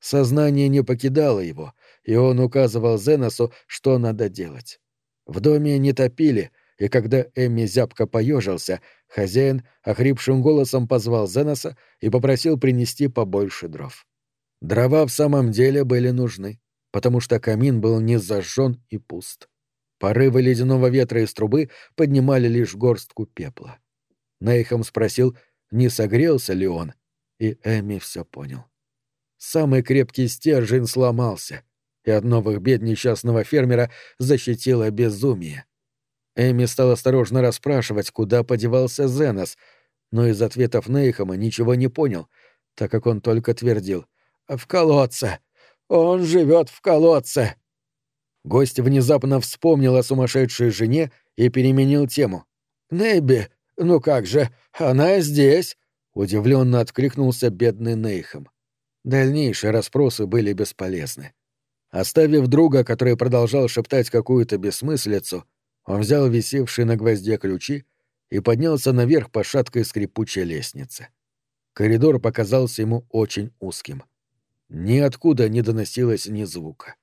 Сознание не покидало его, и он указывал Зеносу, что надо делать. В доме не топили, и когда Эмми зябко поежился, хозяин охрипшим голосом позвал Зеноса и попросил принести побольше дров. Дрова в самом деле были нужны, потому что камин был не зажжен и пуст. Порывы ледяного ветра из трубы поднимали лишь горстку пепла. Нейхам спросил, не согрелся ли он, и Эми все понял. Самый крепкий стержень сломался, и от новых бед несчастного фермера защитило безумие. Эми стал осторожно расспрашивать, куда подевался Зенос, но из ответов Нейхама ничего не понял, так как он только твердил «В колодце! Он живет в колодце!» Гость внезапно вспомнил о сумасшедшей жене и переменил тему. «Нэбби, ну как же, она здесь!» — удивленно откликнулся бедный Нейхам. Дальнейшие расспросы были бесполезны. Оставив друга, который продолжал шептать какую-то бессмыслицу, он взял висевшие на гвозде ключи и поднялся наверх по шаткой скрипучей лестнице. Коридор показался ему очень узким. Ниоткуда не доносилось ни звука.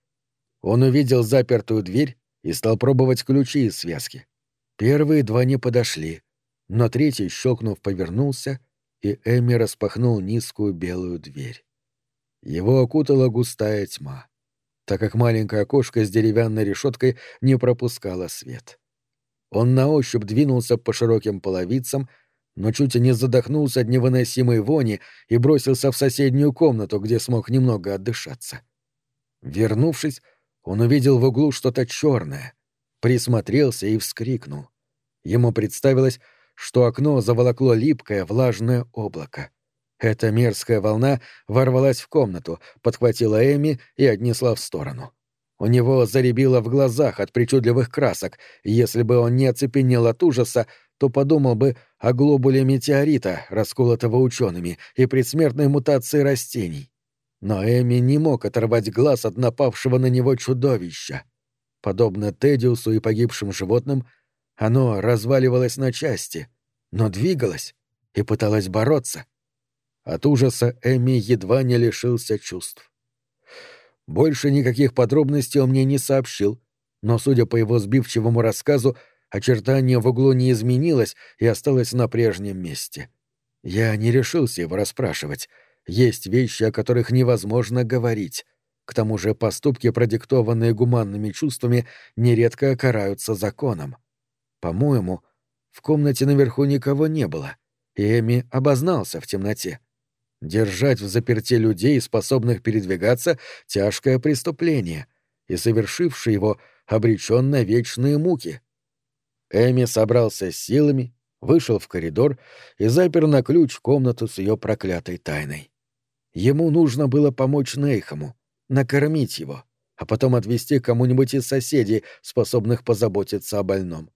Он увидел запертую дверь и стал пробовать ключи из связки. Первые два не подошли, но третий, щелкнув, повернулся, и Эми распахнул низкую белую дверь. Его окутала густая тьма, так как маленькое окошко с деревянной решеткой не пропускало свет. Он на ощупь двинулся по широким половицам, но чуть не задохнулся от невыносимой вони и бросился в соседнюю комнату, где смог немного отдышаться. Вернувшись, он увидел в углу что-то черное, присмотрелся и вскрикнул. Ему представилось, что окно заволокло липкое влажное облако. Эта мерзкая волна ворвалась в комнату, подхватила Эми и отнесла в сторону. У него заребило в глазах от причудливых красок, и если бы он не оцепенел от ужаса, то подумал бы о глобуле метеорита, расколотого учеными, и предсмертной мутации растений. Но Эми не мог оторвать глаз от напавшего на него чудовища. Подобно Тедиусу и погибшим животным, оно разваливалось на части, но двигалось и пыталось бороться — от ужаса Эми едва не лишился чувств. Больше никаких подробностей он мне не сообщил, но, судя по его сбивчивому рассказу, очертание в углу не изменилось и осталось на прежнем месте. Я не решился его расспрашивать. Есть вещи, о которых невозможно говорить. К тому же поступки, продиктованные гуманными чувствами, нередко караются законом. По-моему, в комнате наверху никого не было, и Эми обознался в темноте. Держать в заперти людей, способных передвигаться, — тяжкое преступление, и совершивший его обречен на вечные муки. Эми собрался с силами, вышел в коридор и запер на ключ комнату с ее проклятой тайной. Ему нужно было помочь Нейхаму, накормить его, а потом отвезти кому-нибудь из соседей, способных позаботиться о больном.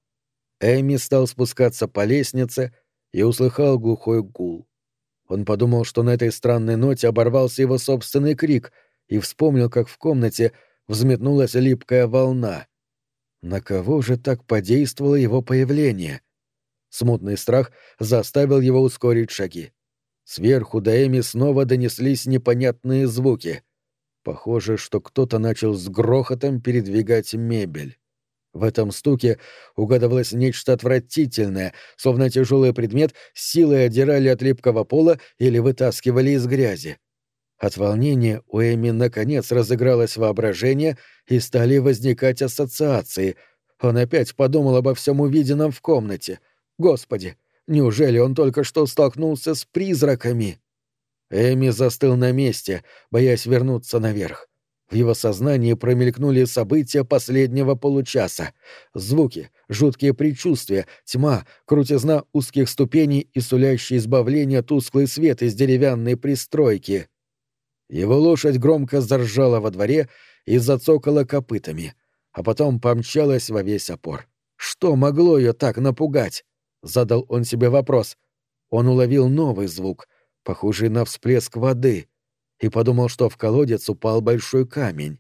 Эми стал спускаться по лестнице и услыхал глухой гул. Он подумал, что на этой странной ноте оборвался его собственный крик, и вспомнил, как в комнате взметнулась липкая волна. На кого же так подействовало его появление? Смутный страх заставил его ускорить шаги. Сверху до Эми снова донеслись непонятные звуки. Похоже, что кто-то начал с грохотом передвигать мебель. В этом стуке угадывалось нечто отвратительное, словно тяжелый предмет силой отдирали от липкого пола или вытаскивали из грязи. От волнения у Эми наконец разыгралось воображение и стали возникать ассоциации. Он опять подумал обо всем увиденном в комнате. Господи, неужели он только что столкнулся с призраками? Эми застыл на месте, боясь вернуться наверх. В его сознании промелькнули события последнего получаса. Звуки, жуткие предчувствия, тьма, крутизна узких ступеней и сулящий избавление тусклый свет из деревянной пристройки. Его лошадь громко заржала во дворе и зацокала копытами, а потом помчалась во весь опор. Что могло ее так напугать? Задал он себе вопрос. Он уловил новый звук, похожий на всплеск воды — и подумал, что в колодец упал большой камень.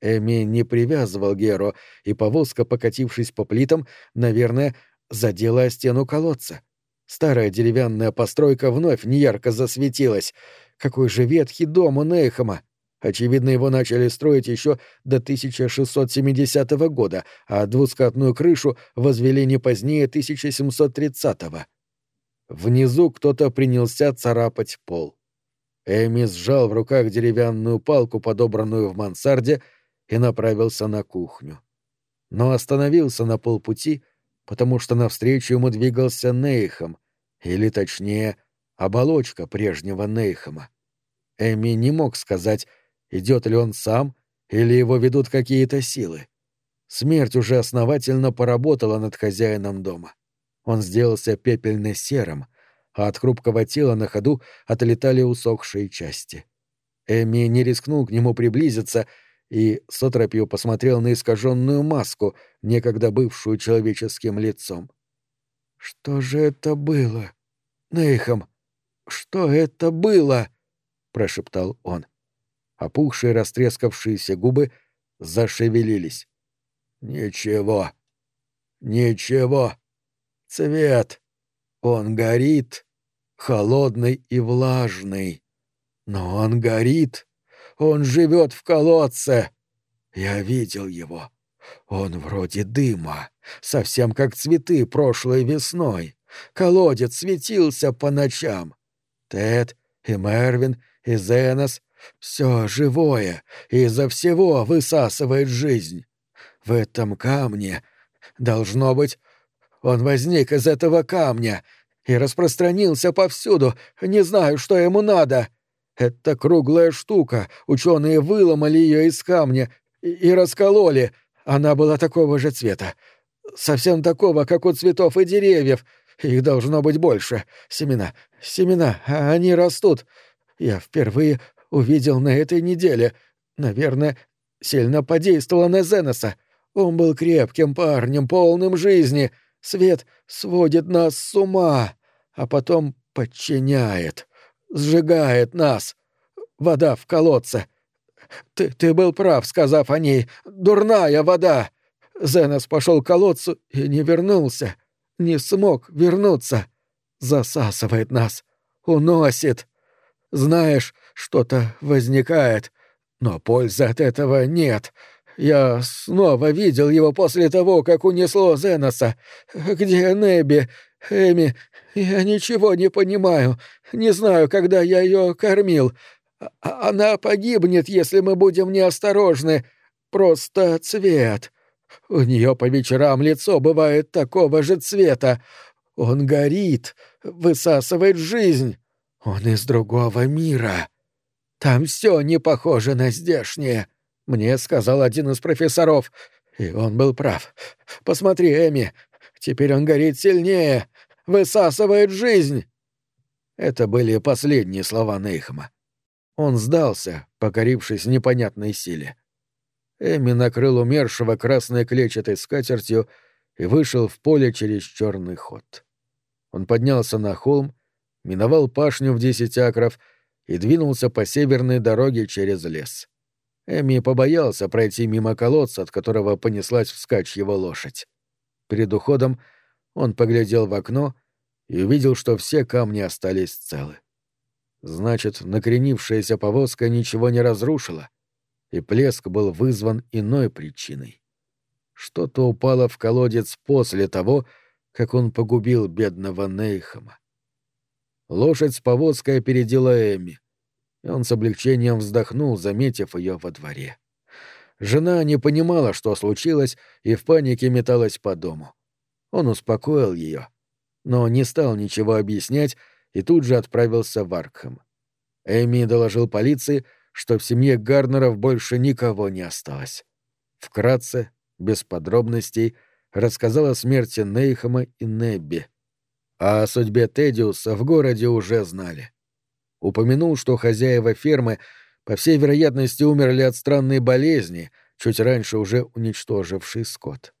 Эми не привязывал Геро, и повозка, покатившись по плитам, наверное, задела стену колодца. Старая деревянная постройка вновь неярко засветилась. Какой же ветхий дом у Нейхама! Очевидно, его начали строить еще до 1670 года, а двускатную крышу возвели не позднее 1730 -го. Внизу кто-то принялся царапать пол. Эми сжал в руках деревянную палку, подобранную в мансарде, и направился на кухню. Но остановился на полпути, потому что навстречу ему двигался Нейхам, или, точнее, оболочка прежнего Нейхама. Эми не мог сказать, идет ли он сам или его ведут какие-то силы. Смерть уже основательно поработала над хозяином дома. Он сделался пепельно-серым, а от хрупкого тела на ходу отлетали усохшие части. Эми не рискнул к нему приблизиться и с отропью посмотрел на искаженную маску, некогда бывшую человеческим лицом. «Что же это было? Нейхам, что это было?» — прошептал он. Опухшие растрескавшиеся губы зашевелились. «Ничего. Ничего. Цвет. Он горит, холодный и влажный. Но он горит. Он живет в колодце. Я видел его. Он вроде дыма, совсем как цветы прошлой весной. Колодец светился по ночам. Тед и Мервин и Зенос — все живое, из-за всего высасывает жизнь. В этом камне должно быть он возник из этого камня и распространился повсюду, не знаю, что ему надо. Это круглая штука, ученые выломали ее из камня и раскололи. Она была такого же цвета. Совсем такого, как у цветов и деревьев. Их должно быть больше. Семена, семена, а они растут. Я впервые увидел на этой неделе. Наверное, сильно подействовало на Зеноса. Он был крепким парнем, полным жизни — Свет сводит нас с ума, а потом подчиняет, сжигает нас. Вода в колодце. Ты, ты был прав, сказав о ней. Дурная вода. Зенос пошел к колодцу и не вернулся. Не смог вернуться. Засасывает нас. Уносит. Знаешь, что-то возникает, но пользы от этого нет. Я снова видел его после того, как унесло Зеноса. Где Неби? Эми? Я ничего не понимаю. Не знаю, когда я ее кормил. А, она погибнет, если мы будем неосторожны. Просто цвет. У нее по вечерам лицо бывает такого же цвета. Он горит, высасывает жизнь. Он из другого мира. Там все не похоже на здешнее. Мне сказал один из профессоров, и он был прав. Посмотри, Эми, теперь он горит сильнее, высасывает жизнь. Это были последние слова Нейхама. Он сдался, покорившись непонятной силе. Эми накрыл умершего красной клетчатой скатертью и вышел в поле через черный ход. Он поднялся на холм, миновал пашню в десять акров и двинулся по северной дороге через лес. Эми побоялся пройти мимо колодца, от которого понеслась вскачь его лошадь. Перед уходом он поглядел в окно и увидел, что все камни остались целы. Значит, накренившаяся повозка ничего не разрушила, и плеск был вызван иной причиной. Что-то упало в колодец после того, как он погубил бедного Нейхама. Лошадь с повозкой опередила Эми и он с облегчением вздохнул, заметив ее во дворе. Жена не понимала, что случилось, и в панике металась по дому. Он успокоил ее, но не стал ничего объяснять и тут же отправился в Аркхэм. Эми доложил полиции, что в семье Гарнеров больше никого не осталось. Вкратце, без подробностей, рассказал о смерти Нейхама и Небби. А о судьбе Тедиуса в городе уже знали. Упомянул, что хозяева фермы, по всей вероятности, умерли от странной болезни, чуть раньше уже уничтоживший скот.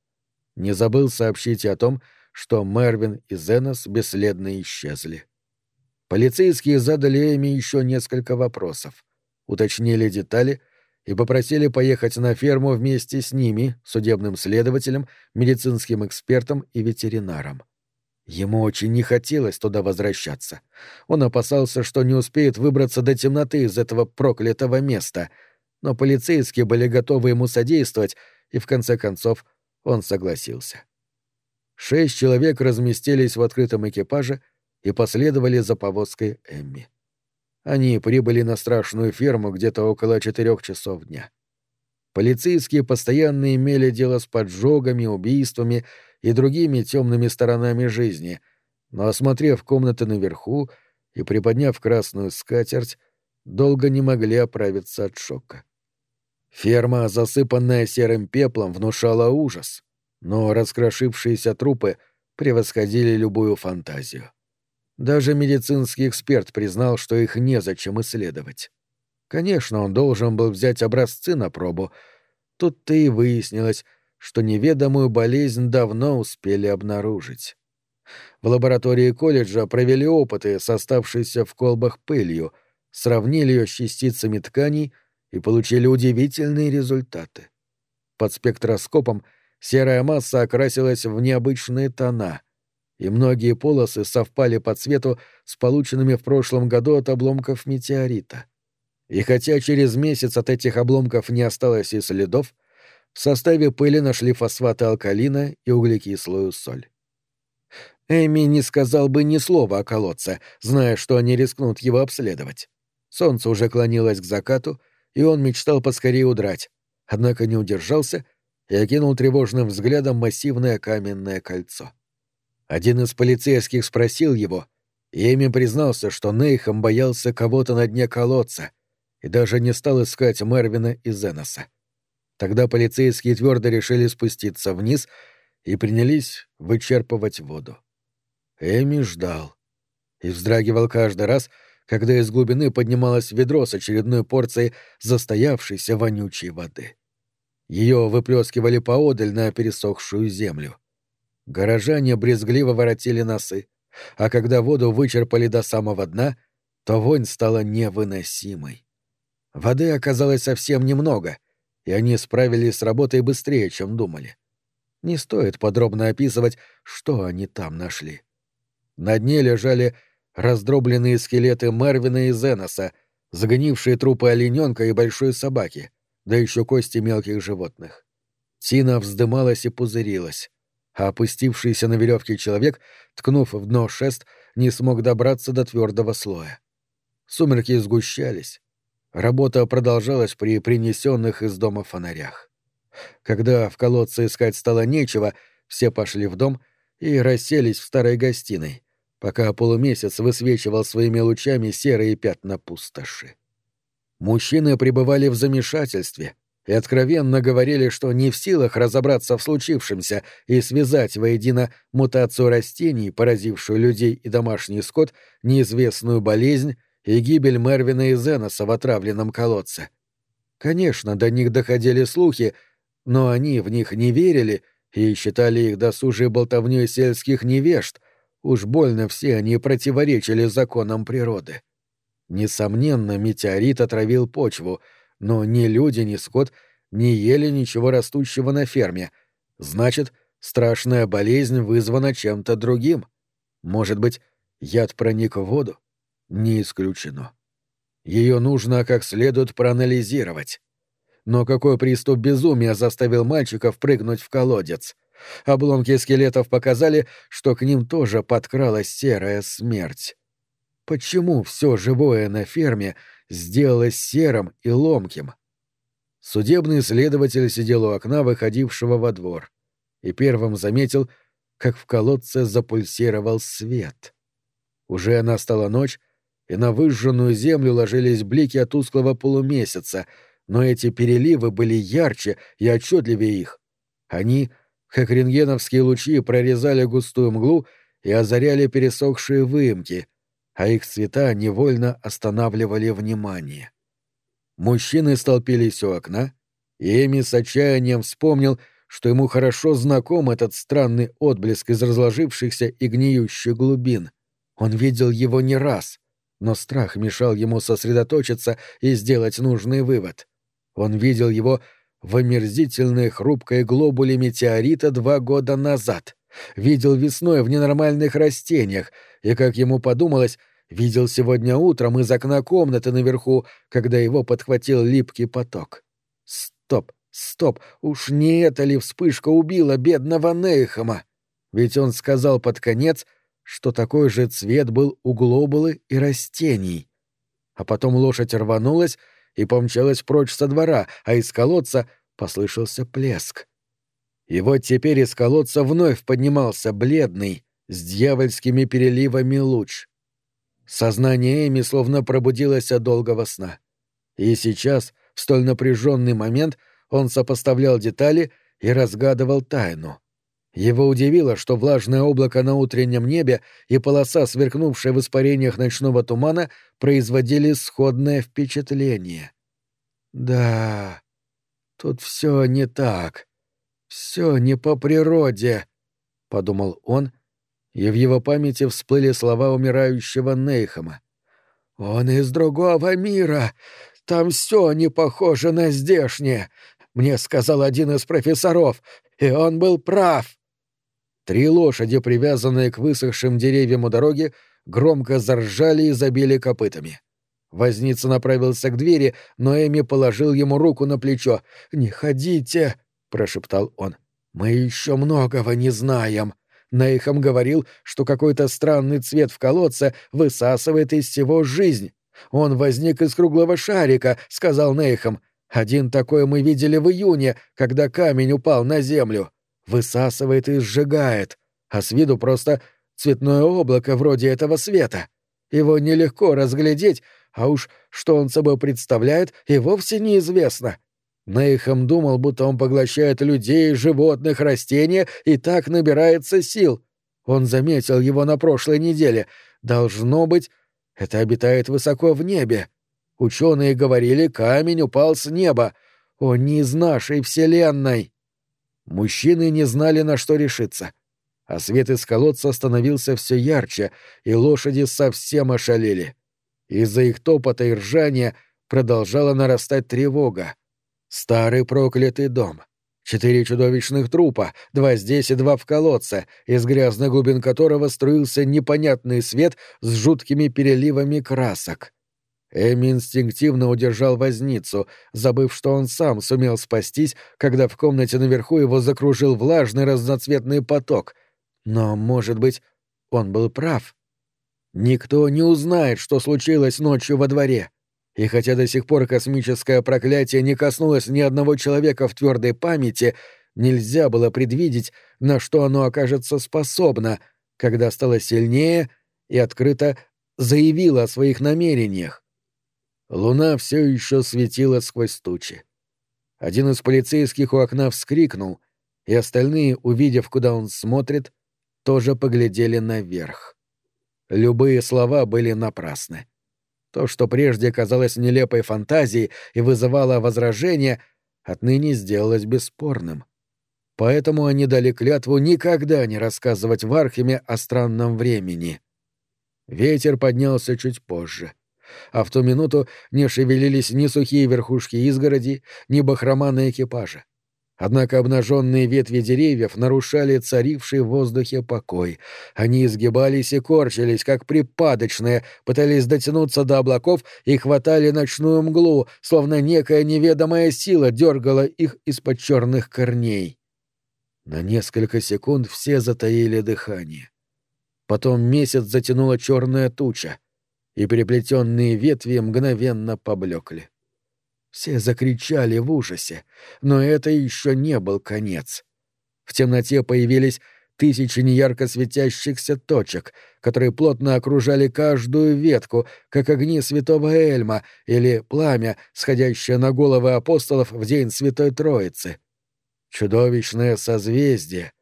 Не забыл сообщить о том, что Мервин и Зенос бесследно исчезли. Полицейские задали Эми еще несколько вопросов, уточнили детали и попросили поехать на ферму вместе с ними, судебным следователем, медицинским экспертом и ветеринаром. Ему очень не хотелось туда возвращаться. Он опасался, что не успеет выбраться до темноты из этого проклятого места, но полицейские были готовы ему содействовать, и в конце концов он согласился. Шесть человек разместились в открытом экипаже — и последовали за повозкой Эмми. Они прибыли на страшную ферму где-то около четырех часов дня. Полицейские постоянно имели дело с поджогами, убийствами и другими темными сторонами жизни, но, осмотрев комнаты наверху и приподняв красную скатерть, долго не могли оправиться от шока. Ферма, засыпанная серым пеплом, внушала ужас, но раскрошившиеся трупы превосходили любую фантазию. Даже медицинский эксперт признал, что их незачем исследовать. Конечно, он должен был взять образцы на пробу. Тут-то и выяснилось, что неведомую болезнь давно успели обнаружить. В лаборатории колледжа провели опыты с оставшейся в колбах пылью, сравнили ее с частицами тканей и получили удивительные результаты. Под спектроскопом серая масса окрасилась в необычные тона — и многие полосы совпали по цвету с полученными в прошлом году от обломков метеорита. И хотя через месяц от этих обломков не осталось и следов, в составе пыли нашли фосфаты алкалина и углекислую соль. Эми не сказал бы ни слова о колодце, зная, что они рискнут его обследовать. Солнце уже клонилось к закату, и он мечтал поскорее удрать, однако не удержался и окинул тревожным взглядом массивное каменное кольцо. Один из полицейских спросил его, и Эми признался, что Нейхам боялся кого-то на дне колодца и даже не стал искать Мервина и Зеноса. Тогда полицейские твердо решили спуститься вниз и принялись вычерпывать воду. Эми ждал и вздрагивал каждый раз, когда из глубины поднималось ведро с очередной порцией застоявшейся вонючей воды. Ее выплескивали поодаль на пересохшую землю. Горожане брезгливо воротили носы, а когда воду вычерпали до самого дна, то вонь стала невыносимой. Воды оказалось совсем немного, и они справились с работой быстрее, чем думали. Не стоит подробно описывать, что они там нашли. На дне лежали раздробленные скелеты Мервина и Зеноса, загнившие трупы олененка и большой собаки, да еще кости мелких животных. Тина вздымалась и пузырилась а опустившийся на веревке человек, ткнув в дно шест, не смог добраться до твердого слоя. Сумерки сгущались. Работа продолжалась при принесенных из дома фонарях. Когда в колодце искать стало нечего, все пошли в дом и расселись в старой гостиной, пока полумесяц высвечивал своими лучами серые пятна пустоши. Мужчины пребывали в замешательстве — и откровенно говорили, что не в силах разобраться в случившемся и связать воедино мутацию растений, поразившую людей и домашний скот, неизвестную болезнь и гибель Мервина и Зеноса в отравленном колодце. Конечно, до них доходили слухи, но они в них не верили и считали их досужей болтовнёй сельских невежд, уж больно все они противоречили законам природы. Несомненно, метеорит отравил почву — но ни люди, ни скот не ели ничего растущего на ферме. Значит, страшная болезнь вызвана чем-то другим. Может быть, яд проник в воду? Не исключено. Ее нужно как следует проанализировать. Но какой приступ безумия заставил мальчиков прыгнуть в колодец? Обломки скелетов показали, что к ним тоже подкралась серая смерть. Почему все живое на ферме сделалось серым и ломким. Судебный следователь сидел у окна, выходившего во двор, и первым заметил, как в колодце запульсировал свет. Уже настала ночь, и на выжженную землю ложились блики от тусклого полумесяца, но эти переливы были ярче и отчетливее их. Они, как рентгеновские лучи, прорезали густую мглу и озаряли пересохшие выемки, а их цвета невольно останавливали внимание. Мужчины столпились у окна, и Эми с отчаянием вспомнил, что ему хорошо знаком этот странный отблеск из разложившихся и гниющих глубин. Он видел его не раз, но страх мешал ему сосредоточиться и сделать нужный вывод. Он видел его в омерзительной хрупкой глобуле метеорита два года назад, видел весной в ненормальных растениях и, как ему подумалось, видел сегодня утром из окна комнаты наверху, когда его подхватил липкий поток. Стоп, стоп, уж не это ли вспышка убила бедного Нейхама? Ведь он сказал под конец, что такой же цвет был у глобулы и растений. А потом лошадь рванулась и помчалась прочь со двора, а из колодца послышался плеск. И вот теперь из колодца вновь поднимался бледный, с дьявольскими переливами луч. Сознание Эми словно пробудилось от долгого сна. И сейчас, в столь напряженный момент, он сопоставлял детали и разгадывал тайну. Его удивило, что влажное облако на утреннем небе и полоса, сверкнувшая в испарениях ночного тумана, производили сходное впечатление. Да, тут все не так. Все не по природе, — подумал он, и в его памяти всплыли слова умирающего Нейхама. «Он из другого мира. Там все не похоже на здешнее. Мне сказал один из профессоров, и он был прав». Три лошади, привязанные к высохшим деревьям у дороги, громко заржали и забили копытами. Возница направился к двери, но Эми положил ему руку на плечо. «Не ходите!» — прошептал он. «Мы еще многого не знаем. Нейхам говорил, что какой-то странный цвет в колодце высасывает из всего жизнь. Он возник из круглого шарика, сказал Нейхам. Один такой мы видели в июне, когда камень упал на землю. Высасывает и сжигает, а с виду просто цветное облако вроде этого света. Его нелегко разглядеть, а уж что он собой представляет, и вовсе неизвестно. Нейхам думал, будто он поглощает людей, животных, растения и так набирается сил. Он заметил его на прошлой неделе. Должно быть, это обитает высоко в небе. Ученые говорили, камень упал с неба. Он не из нашей вселенной. Мужчины не знали, на что решиться. А свет из колодца становился все ярче, и лошади совсем ошалели. Из-за их топота и ржания продолжала нарастать тревога. Старый проклятый дом. Четыре чудовищных трупа, два здесь и два в колодце, из грязных глубин которого струился непонятный свет с жуткими переливами красок. Эми инстинктивно удержал возницу, забыв, что он сам сумел спастись, когда в комнате наверху его закружил влажный разноцветный поток. Но, может быть, он был прав. Никто не узнает, что случилось ночью во дворе. И хотя до сих пор космическое проклятие не коснулось ни одного человека в твердой памяти, нельзя было предвидеть, на что оно окажется способно, когда стало сильнее и открыто заявило о своих намерениях. Луна все еще светила сквозь тучи. Один из полицейских у окна вскрикнул, и остальные, увидев, куда он смотрит, тоже поглядели наверх. Любые слова были напрасны. То, что прежде казалось нелепой фантазией и вызывало возражения, отныне сделалось бесспорным. Поэтому они дали клятву никогда не рассказывать в Архиме о странном времени. Ветер поднялся чуть позже. А в ту минуту не шевелились ни сухие верхушки изгороди, ни бахрома на экипаже. Однако обнаженные ветви деревьев нарушали царивший в воздухе покой. Они изгибались и корчились, как припадочные, пытались дотянуться до облаков и хватали ночную мглу, словно некая неведомая сила дергала их из-под черных корней. На несколько секунд все затаили дыхание. Потом месяц затянула черная туча, и переплетенные ветви мгновенно поблекли. Все закричали в ужасе, но это еще не был конец. В темноте появились тысячи неярко светящихся точек, которые плотно окружали каждую ветку, как огни святого Эльма или пламя, сходящее на головы апостолов в день Святой Троицы. Чудовищное созвездие,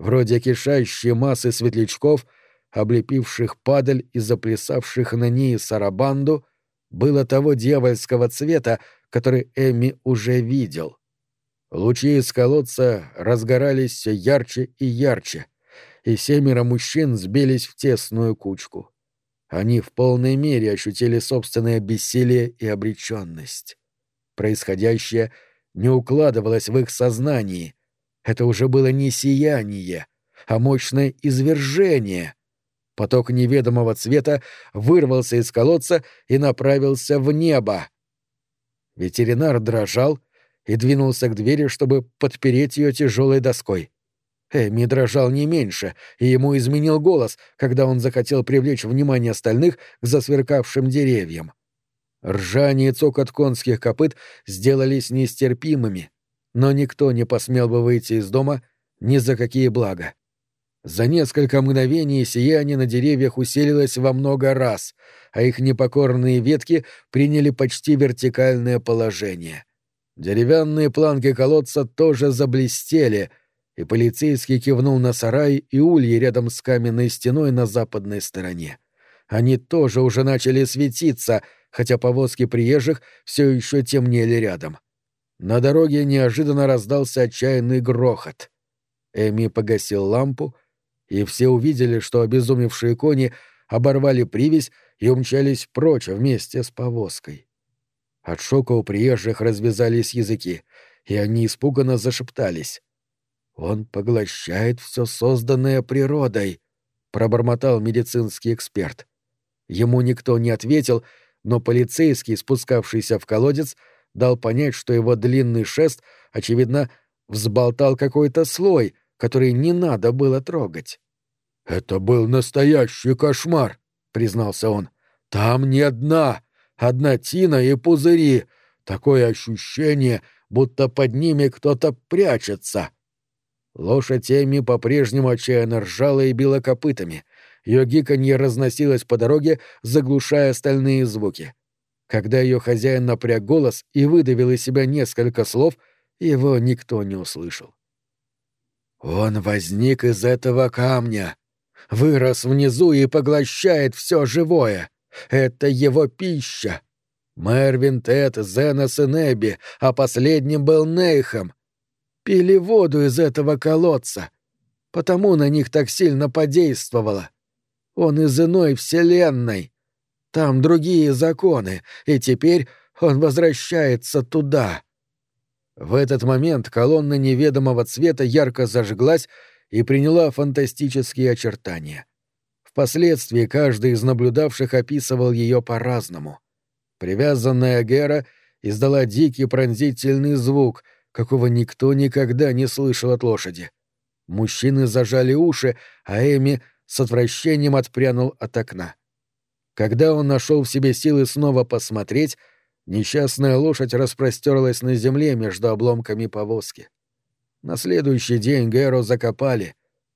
вроде кишащей массы светлячков, облепивших падаль и заплясавших на ней сарабанду, было того дьявольского цвета, который Эми уже видел. Лучи из колодца разгорались все ярче и ярче, и семеро мужчин сбились в тесную кучку. Они в полной мере ощутили собственное бессилие и обреченность. Происходящее не укладывалось в их сознании. Это уже было не сияние, а мощное извержение. Поток неведомого цвета вырвался из колодца и направился в небо. Ветеринар дрожал, и двинулся к двери, чтобы подпереть ее тяжелой доской. Эми дрожал не меньше, и ему изменил голос, когда он захотел привлечь внимание остальных к засверкавшим деревьям. Ржание и цокот конских копыт сделались нестерпимыми, но никто не посмел бы выйти из дома ни за какие блага. За несколько мгновений сияние на деревьях усилилось во много раз, а их непокорные ветки приняли почти вертикальное положение — Деревянные планки колодца тоже заблестели, и полицейский кивнул на сарай и ульи рядом с каменной стеной на западной стороне. Они тоже уже начали светиться, хотя повозки приезжих все еще темнели рядом. На дороге неожиданно раздался отчаянный грохот. Эми погасил лампу, и все увидели, что обезумевшие кони оборвали привязь и умчались прочь вместе с повозкой. От шока у приезжих развязались языки, и они испуганно зашептались. «Он поглощает все созданное природой», — пробормотал медицинский эксперт. Ему никто не ответил, но полицейский, спускавшийся в колодец, дал понять, что его длинный шест, очевидно, взболтал какой-то слой, который не надо было трогать. «Это был настоящий кошмар», — признался он. «Там не дна, одна тина и пузыри. Такое ощущение, будто под ними кто-то прячется. Лошадь Эми по-прежнему отчаянно ржала и била копытами. Ее гиканье разносилось по дороге, заглушая остальные звуки. Когда ее хозяин напряг голос и выдавил из себя несколько слов, его никто не услышал. «Он возник из этого камня, вырос внизу и поглощает все живое. Это его пища. Мервин, Тед, Зенос и Неби, а последним был Нейхам. Пили воду из этого колодца. Потому на них так сильно подействовало. Он из иной вселенной. Там другие законы, и теперь он возвращается туда. В этот момент колонна неведомого цвета ярко зажглась и приняла фантастические очертания. Впоследствии каждый из наблюдавших описывал ее по-разному. Привязанная Гера издала дикий пронзительный звук, какого никто никогда не слышал от лошади. Мужчины зажали уши, а Эми с отвращением отпрянул от окна. Когда он нашел в себе силы снова посмотреть, несчастная лошадь распростерлась на земле между обломками повозки. На следующий день Геру закопали,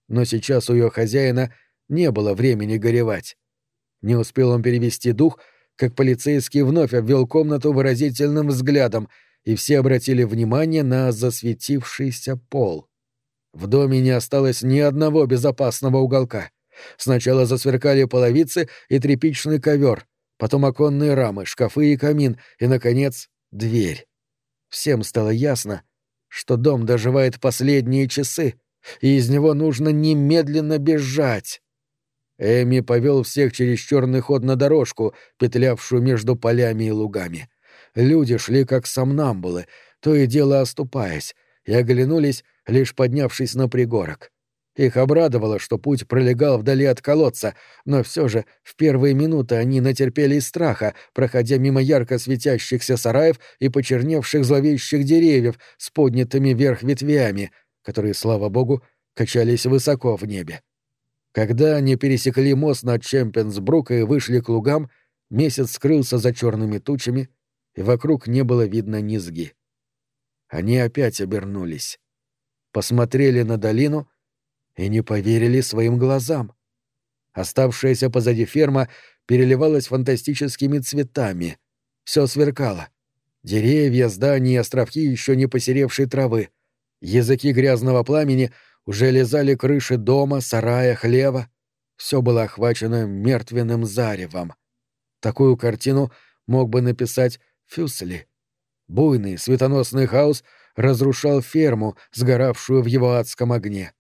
но сейчас у ее хозяина — не было времени горевать. Не успел он перевести дух, как полицейский вновь обвел комнату выразительным взглядом, и все обратили внимание на засветившийся пол. В доме не осталось ни одного безопасного уголка. Сначала засверкали половицы и тряпичный ковер, потом оконные рамы, шкафы и камин, и, наконец, дверь. Всем стало ясно, что дом доживает последние часы, и из него нужно немедленно бежать. Эми повел всех через черный ход на дорожку, петлявшую между полями и лугами. Люди шли как сомнамбулы, то и дело оступаясь, и оглянулись, лишь поднявшись на пригорок. Их обрадовало, что путь пролегал вдали от колодца, но все же в первые минуты они натерпелись страха, проходя мимо ярко светящихся сараев и почерневших зловещих деревьев с поднятыми вверх ветвями, которые, слава богу, качались высоко в небе. Когда они пересекли мост над Чемпенсбрук и вышли к лугам, месяц скрылся за черными тучами, и вокруг не было видно низги. Они опять обернулись. Посмотрели на долину и не поверили своим глазам. Оставшаяся позади ферма переливалась фантастическими цветами. Все сверкало. Деревья, здания островки еще не посеревшей травы. Языки грязного пламени уже лизали крыши дома, сарая, хлева. Все было охвачено мертвенным заревом. Такую картину мог бы написать Фюсли. Буйный, светоносный хаос разрушал ферму, сгоравшую в его адском огне.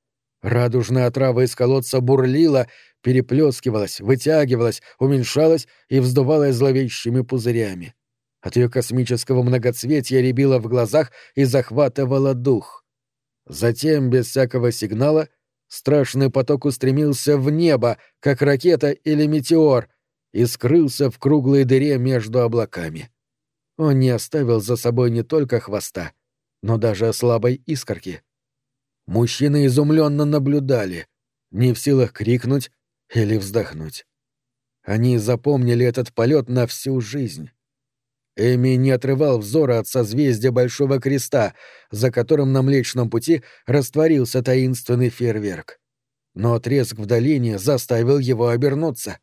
Радужная отрава из колодца бурлила, переплескивалась, вытягивалась, уменьшалась и вздувалась зловещими пузырями. От ее космического многоцветия рябило в глазах и захватывало дух. Затем, без всякого сигнала, страшный поток устремился в небо, как ракета или метеор, и скрылся в круглой дыре между облаками. Он не оставил за собой не только хвоста, но даже слабой искорки. Мужчины изумленно наблюдали, не в силах крикнуть или вздохнуть. Они запомнили этот полет на всю жизнь. Эми не отрывал взора от созвездия Большого Креста, за которым на Млечном Пути растворился таинственный фейерверк. Но треск в долине заставил его обернуться.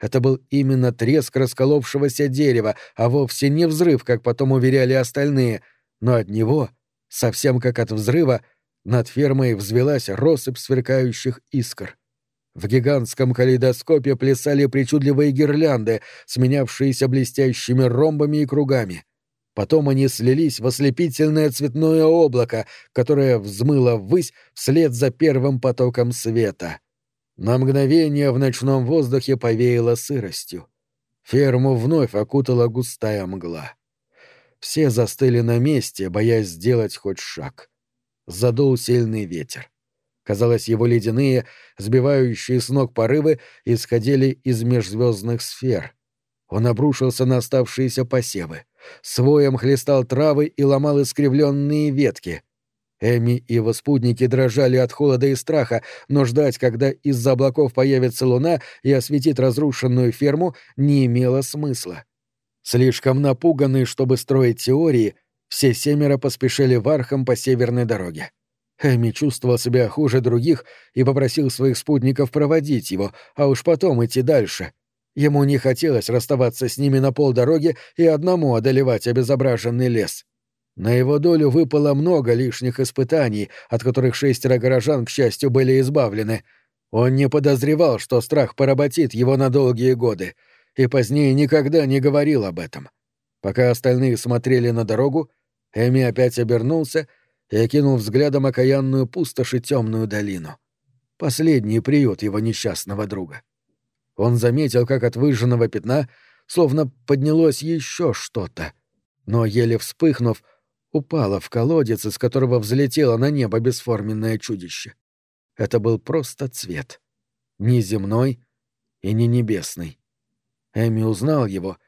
Это был именно треск расколовшегося дерева, а вовсе не взрыв, как потом уверяли остальные, но от него, совсем как от взрыва, над фермой взвелась россыпь сверкающих искр. В гигантском калейдоскопе плясали причудливые гирлянды, сменявшиеся блестящими ромбами и кругами. Потом они слились в ослепительное цветное облако, которое взмыло ввысь вслед за первым потоком света. На мгновение в ночном воздухе повеяло сыростью. Ферму вновь окутала густая мгла. Все застыли на месте, боясь сделать хоть шаг. Задул сильный ветер. Казалось, его ледяные, сбивающие с ног порывы, исходили из межзвездных сфер. Он обрушился на оставшиеся посевы. С воем хлестал травы и ломал искривленные ветки — Эми и его спутники дрожали от холода и страха, но ждать, когда из-за облаков появится луна и осветит разрушенную ферму, не имело смысла. Слишком напуганные, чтобы строить теории, все семеро поспешили в Архам по северной дороге. Эми чувствовал себя хуже других и попросил своих спутников проводить его, а уж потом идти дальше. Ему не хотелось расставаться с ними на полдороги и одному одолевать обезображенный лес. На его долю выпало много лишних испытаний, от которых шестеро горожан, к счастью, были избавлены. Он не подозревал, что страх поработит его на долгие годы, и позднее никогда не говорил об этом. Пока остальные смотрели на дорогу, Эми опять обернулся и окинул взглядом окаянную пустошь и темную долину. Последний приют его несчастного друга. Он заметил, как от выжженного пятна словно поднялось еще что-то, но, еле вспыхнув, упала в колодец, из которого взлетело на небо бесформенное чудище. Это был просто цвет. Не земной и не небесный. Эми узнал его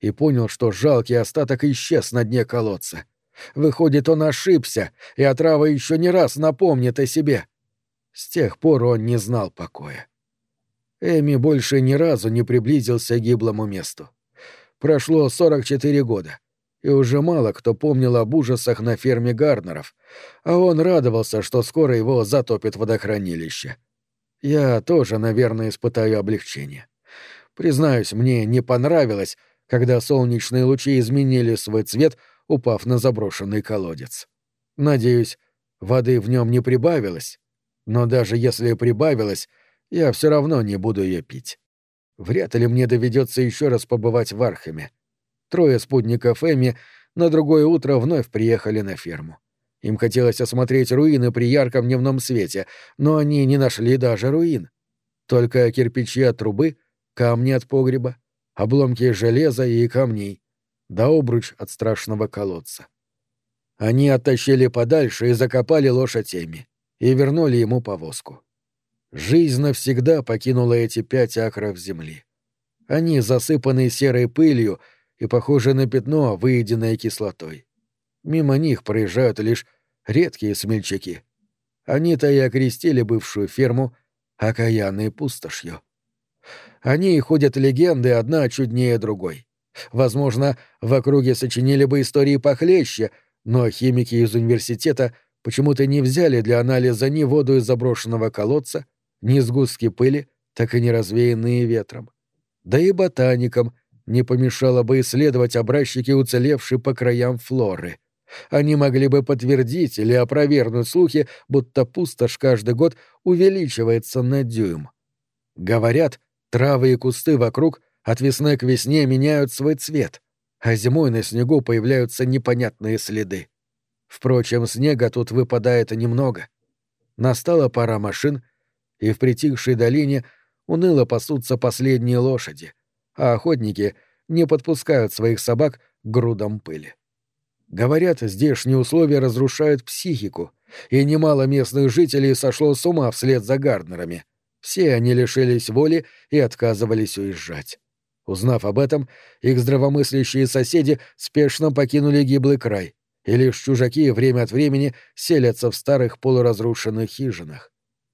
и понял, что жалкий остаток исчез на дне колодца. Выходит, он ошибся, и отрава еще не раз напомнит о себе. С тех пор он не знал покоя. Эми больше ни разу не приблизился к гиблому месту. Прошло 44 года и уже мало кто помнил об ужасах на ферме Гарнеров, а он радовался, что скоро его затопит водохранилище. Я тоже, наверное, испытаю облегчение. Признаюсь, мне не понравилось, когда солнечные лучи изменили свой цвет, упав на заброшенный колодец. Надеюсь, воды в нем не прибавилось, но даже если прибавилось, я все равно не буду ее пить. Вряд ли мне доведется еще раз побывать в Архаме. Трое спутников Эми на другое утро вновь приехали на ферму. Им хотелось осмотреть руины при ярком дневном свете, но они не нашли даже руин. Только кирпичи от трубы, камни от погреба, обломки железа и камней, да обруч от страшного колодца. Они оттащили подальше и закопали лошадь Эми, и вернули ему повозку. Жизнь навсегда покинула эти пять акров земли. Они, засыпанные серой пылью, и похожи на пятно, выеденное кислотой. Мимо них проезжают лишь редкие смельчаки. Они-то и окрестили бывшую ферму окаянной пустошью. Они ходят легенды одна чуднее другой. Возможно, в округе сочинили бы истории похлеще, но химики из университета почему-то не взяли для анализа ни воду из заброшенного колодца, ни сгустки пыли, так и не развеянные ветром. Да и ботаникам не помешало бы исследовать образчики уцелевшей по краям флоры. Они могли бы подтвердить или опровергнуть слухи, будто пустошь каждый год увеличивается на дюйм. Говорят, травы и кусты вокруг от весны к весне меняют свой цвет, а зимой на снегу появляются непонятные следы. Впрочем, снега тут выпадает немного. Настала пора машин, и в притихшей долине уныло пасутся последние лошади, а охотники не подпускают своих собак к грудам пыли. Говорят, здешние условия разрушают психику, и немало местных жителей сошло с ума вслед за Гарднерами. Все они лишились воли и отказывались уезжать. Узнав об этом, их здравомыслящие соседи спешно покинули гиблый край, и лишь чужаки время от времени селятся в старых полуразрушенных хижинах.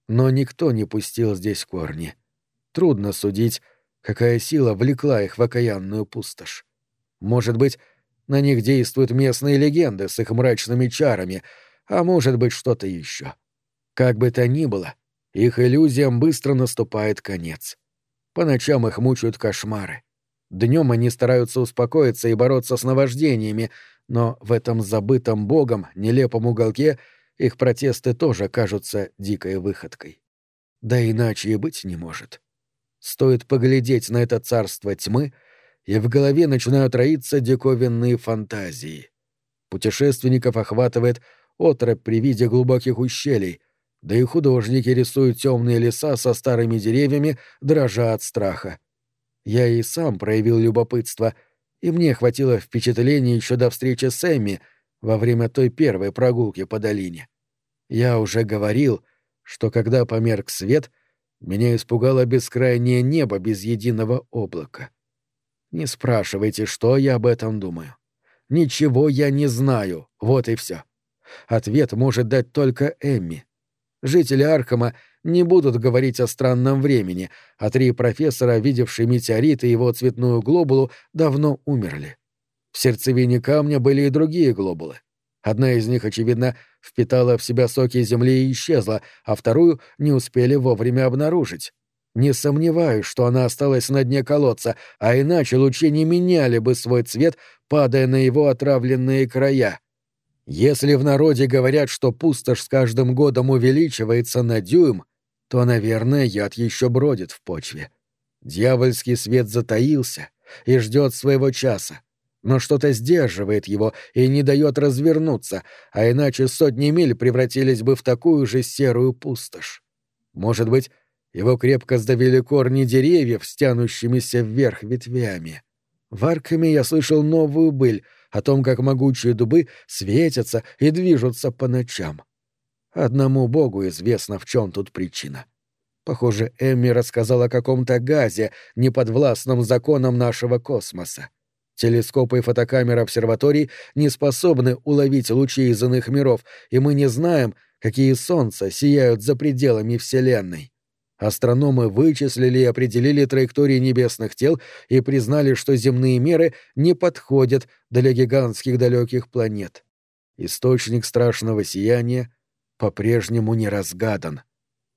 Но никто не пустил здесь корни. Трудно судить, какая сила влекла их в окаянную пустошь. Может быть, на них действуют местные легенды с их мрачными чарами, а может быть, что-то еще. Как бы то ни было, их иллюзиям быстро наступает конец. По ночам их мучают кошмары. Днем они стараются успокоиться и бороться с наваждениями, но в этом забытом богом, нелепом уголке их протесты тоже кажутся дикой выходкой. Да иначе и быть не может. Стоит поглядеть на это царство тьмы, и в голове начинают роиться диковинные фантазии. Путешественников охватывает отрыв при виде глубоких ущелий — да и художники рисуют темные леса со старыми деревьями, дрожа от страха. Я и сам проявил любопытство, и мне хватило впечатления еще до встречи с Эмми во время той первой прогулки по долине. Я уже говорил, что когда померк свет, меня испугало бескрайнее небо без единого облака. Не спрашивайте, что я об этом думаю. Ничего я не знаю, вот и все. Ответ может дать только Эмми. Жители Архама не будут говорить о странном времени, а три профессора, видевшие метеорит и его цветную глобулу, давно умерли. В сердцевине камня были и другие глобулы. Одна из них, очевидно, впитала в себя соки Земли и исчезла, а вторую не успели вовремя обнаружить. Не сомневаюсь, что она осталась на дне колодца, а иначе лучи не меняли бы свой цвет, падая на его отравленные края. Если в народе говорят, что пустошь с каждым годом увеличивается на дюйм, то, наверное, яд еще бродит в почве. Дьявольский свет затаился и ждет своего часа, но что-то сдерживает его и не дает развернуться, а иначе сотни миль превратились бы в такую же серую пустошь. Может быть, его крепко сдавили корни деревьев, стянущимися вверх ветвями. В Аркаме я слышал новую быль — о том, как могучие дубы светятся и движутся по ночам. Одному Богу известно, в чем тут причина. Похоже, Эмми рассказал о каком-то газе, неподвластном законам нашего космоса. Телескопы и фотокамеры обсерваторий не способны уловить лучи из иных миров, и мы не знаем, какие солнца сияют за пределами Вселенной. Астрономы вычислили и определили траектории небесных тел и признали, что земные меры не подходят для гигантских далеких планет. Источник страшного сияния по-прежнему не разгадан.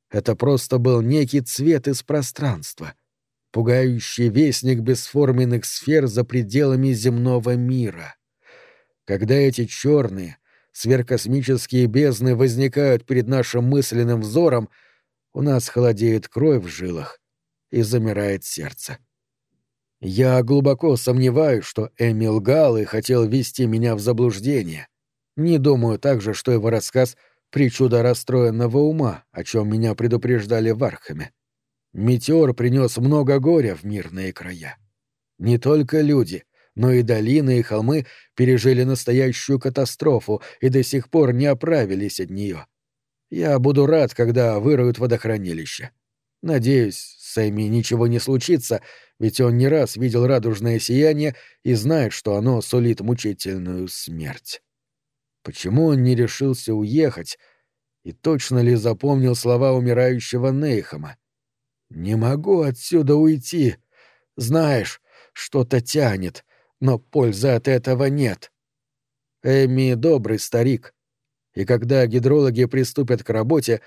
Это просто был некий цвет из пространства, пугающий вестник бесформенных сфер за пределами земного мира. Когда эти черные, сверхкосмические бездны возникают перед нашим мысленным взором — у нас холодеет кровь в жилах и замирает сердце. Я глубоко сомневаюсь, что Эмил гал и хотел ввести меня в заблуждение. Не думаю также, что его рассказ — причуда расстроенного ума, о чем меня предупреждали в Архаме. Метеор принес много горя в мирные края. Не только люди, но и долины и холмы пережили настоящую катастрофу и до сих пор не оправились от нее. Я буду рад, когда выроют водохранилище. Надеюсь, с Эми ничего не случится, ведь он не раз видел радужное сияние и знает, что оно сулит мучительную смерть. Почему он не решился уехать и точно ли запомнил слова умирающего Нейхама? «Не могу отсюда уйти. Знаешь, что-то тянет, но пользы от этого нет. Эми добрый старик, и когда гидрологи приступят к работе,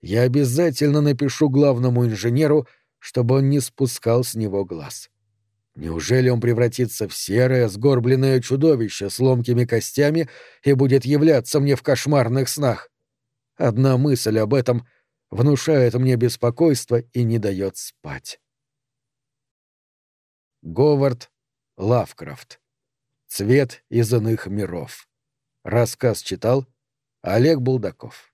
я обязательно напишу главному инженеру, чтобы он не спускал с него глаз. Неужели он превратится в серое, сгорбленное чудовище с ломкими костями и будет являться мне в кошмарных снах? Одна мысль об этом внушает мне беспокойство и не дает спать. Говард Лавкрафт. Цвет из иных миров. Рассказ читал Олег Булдаков.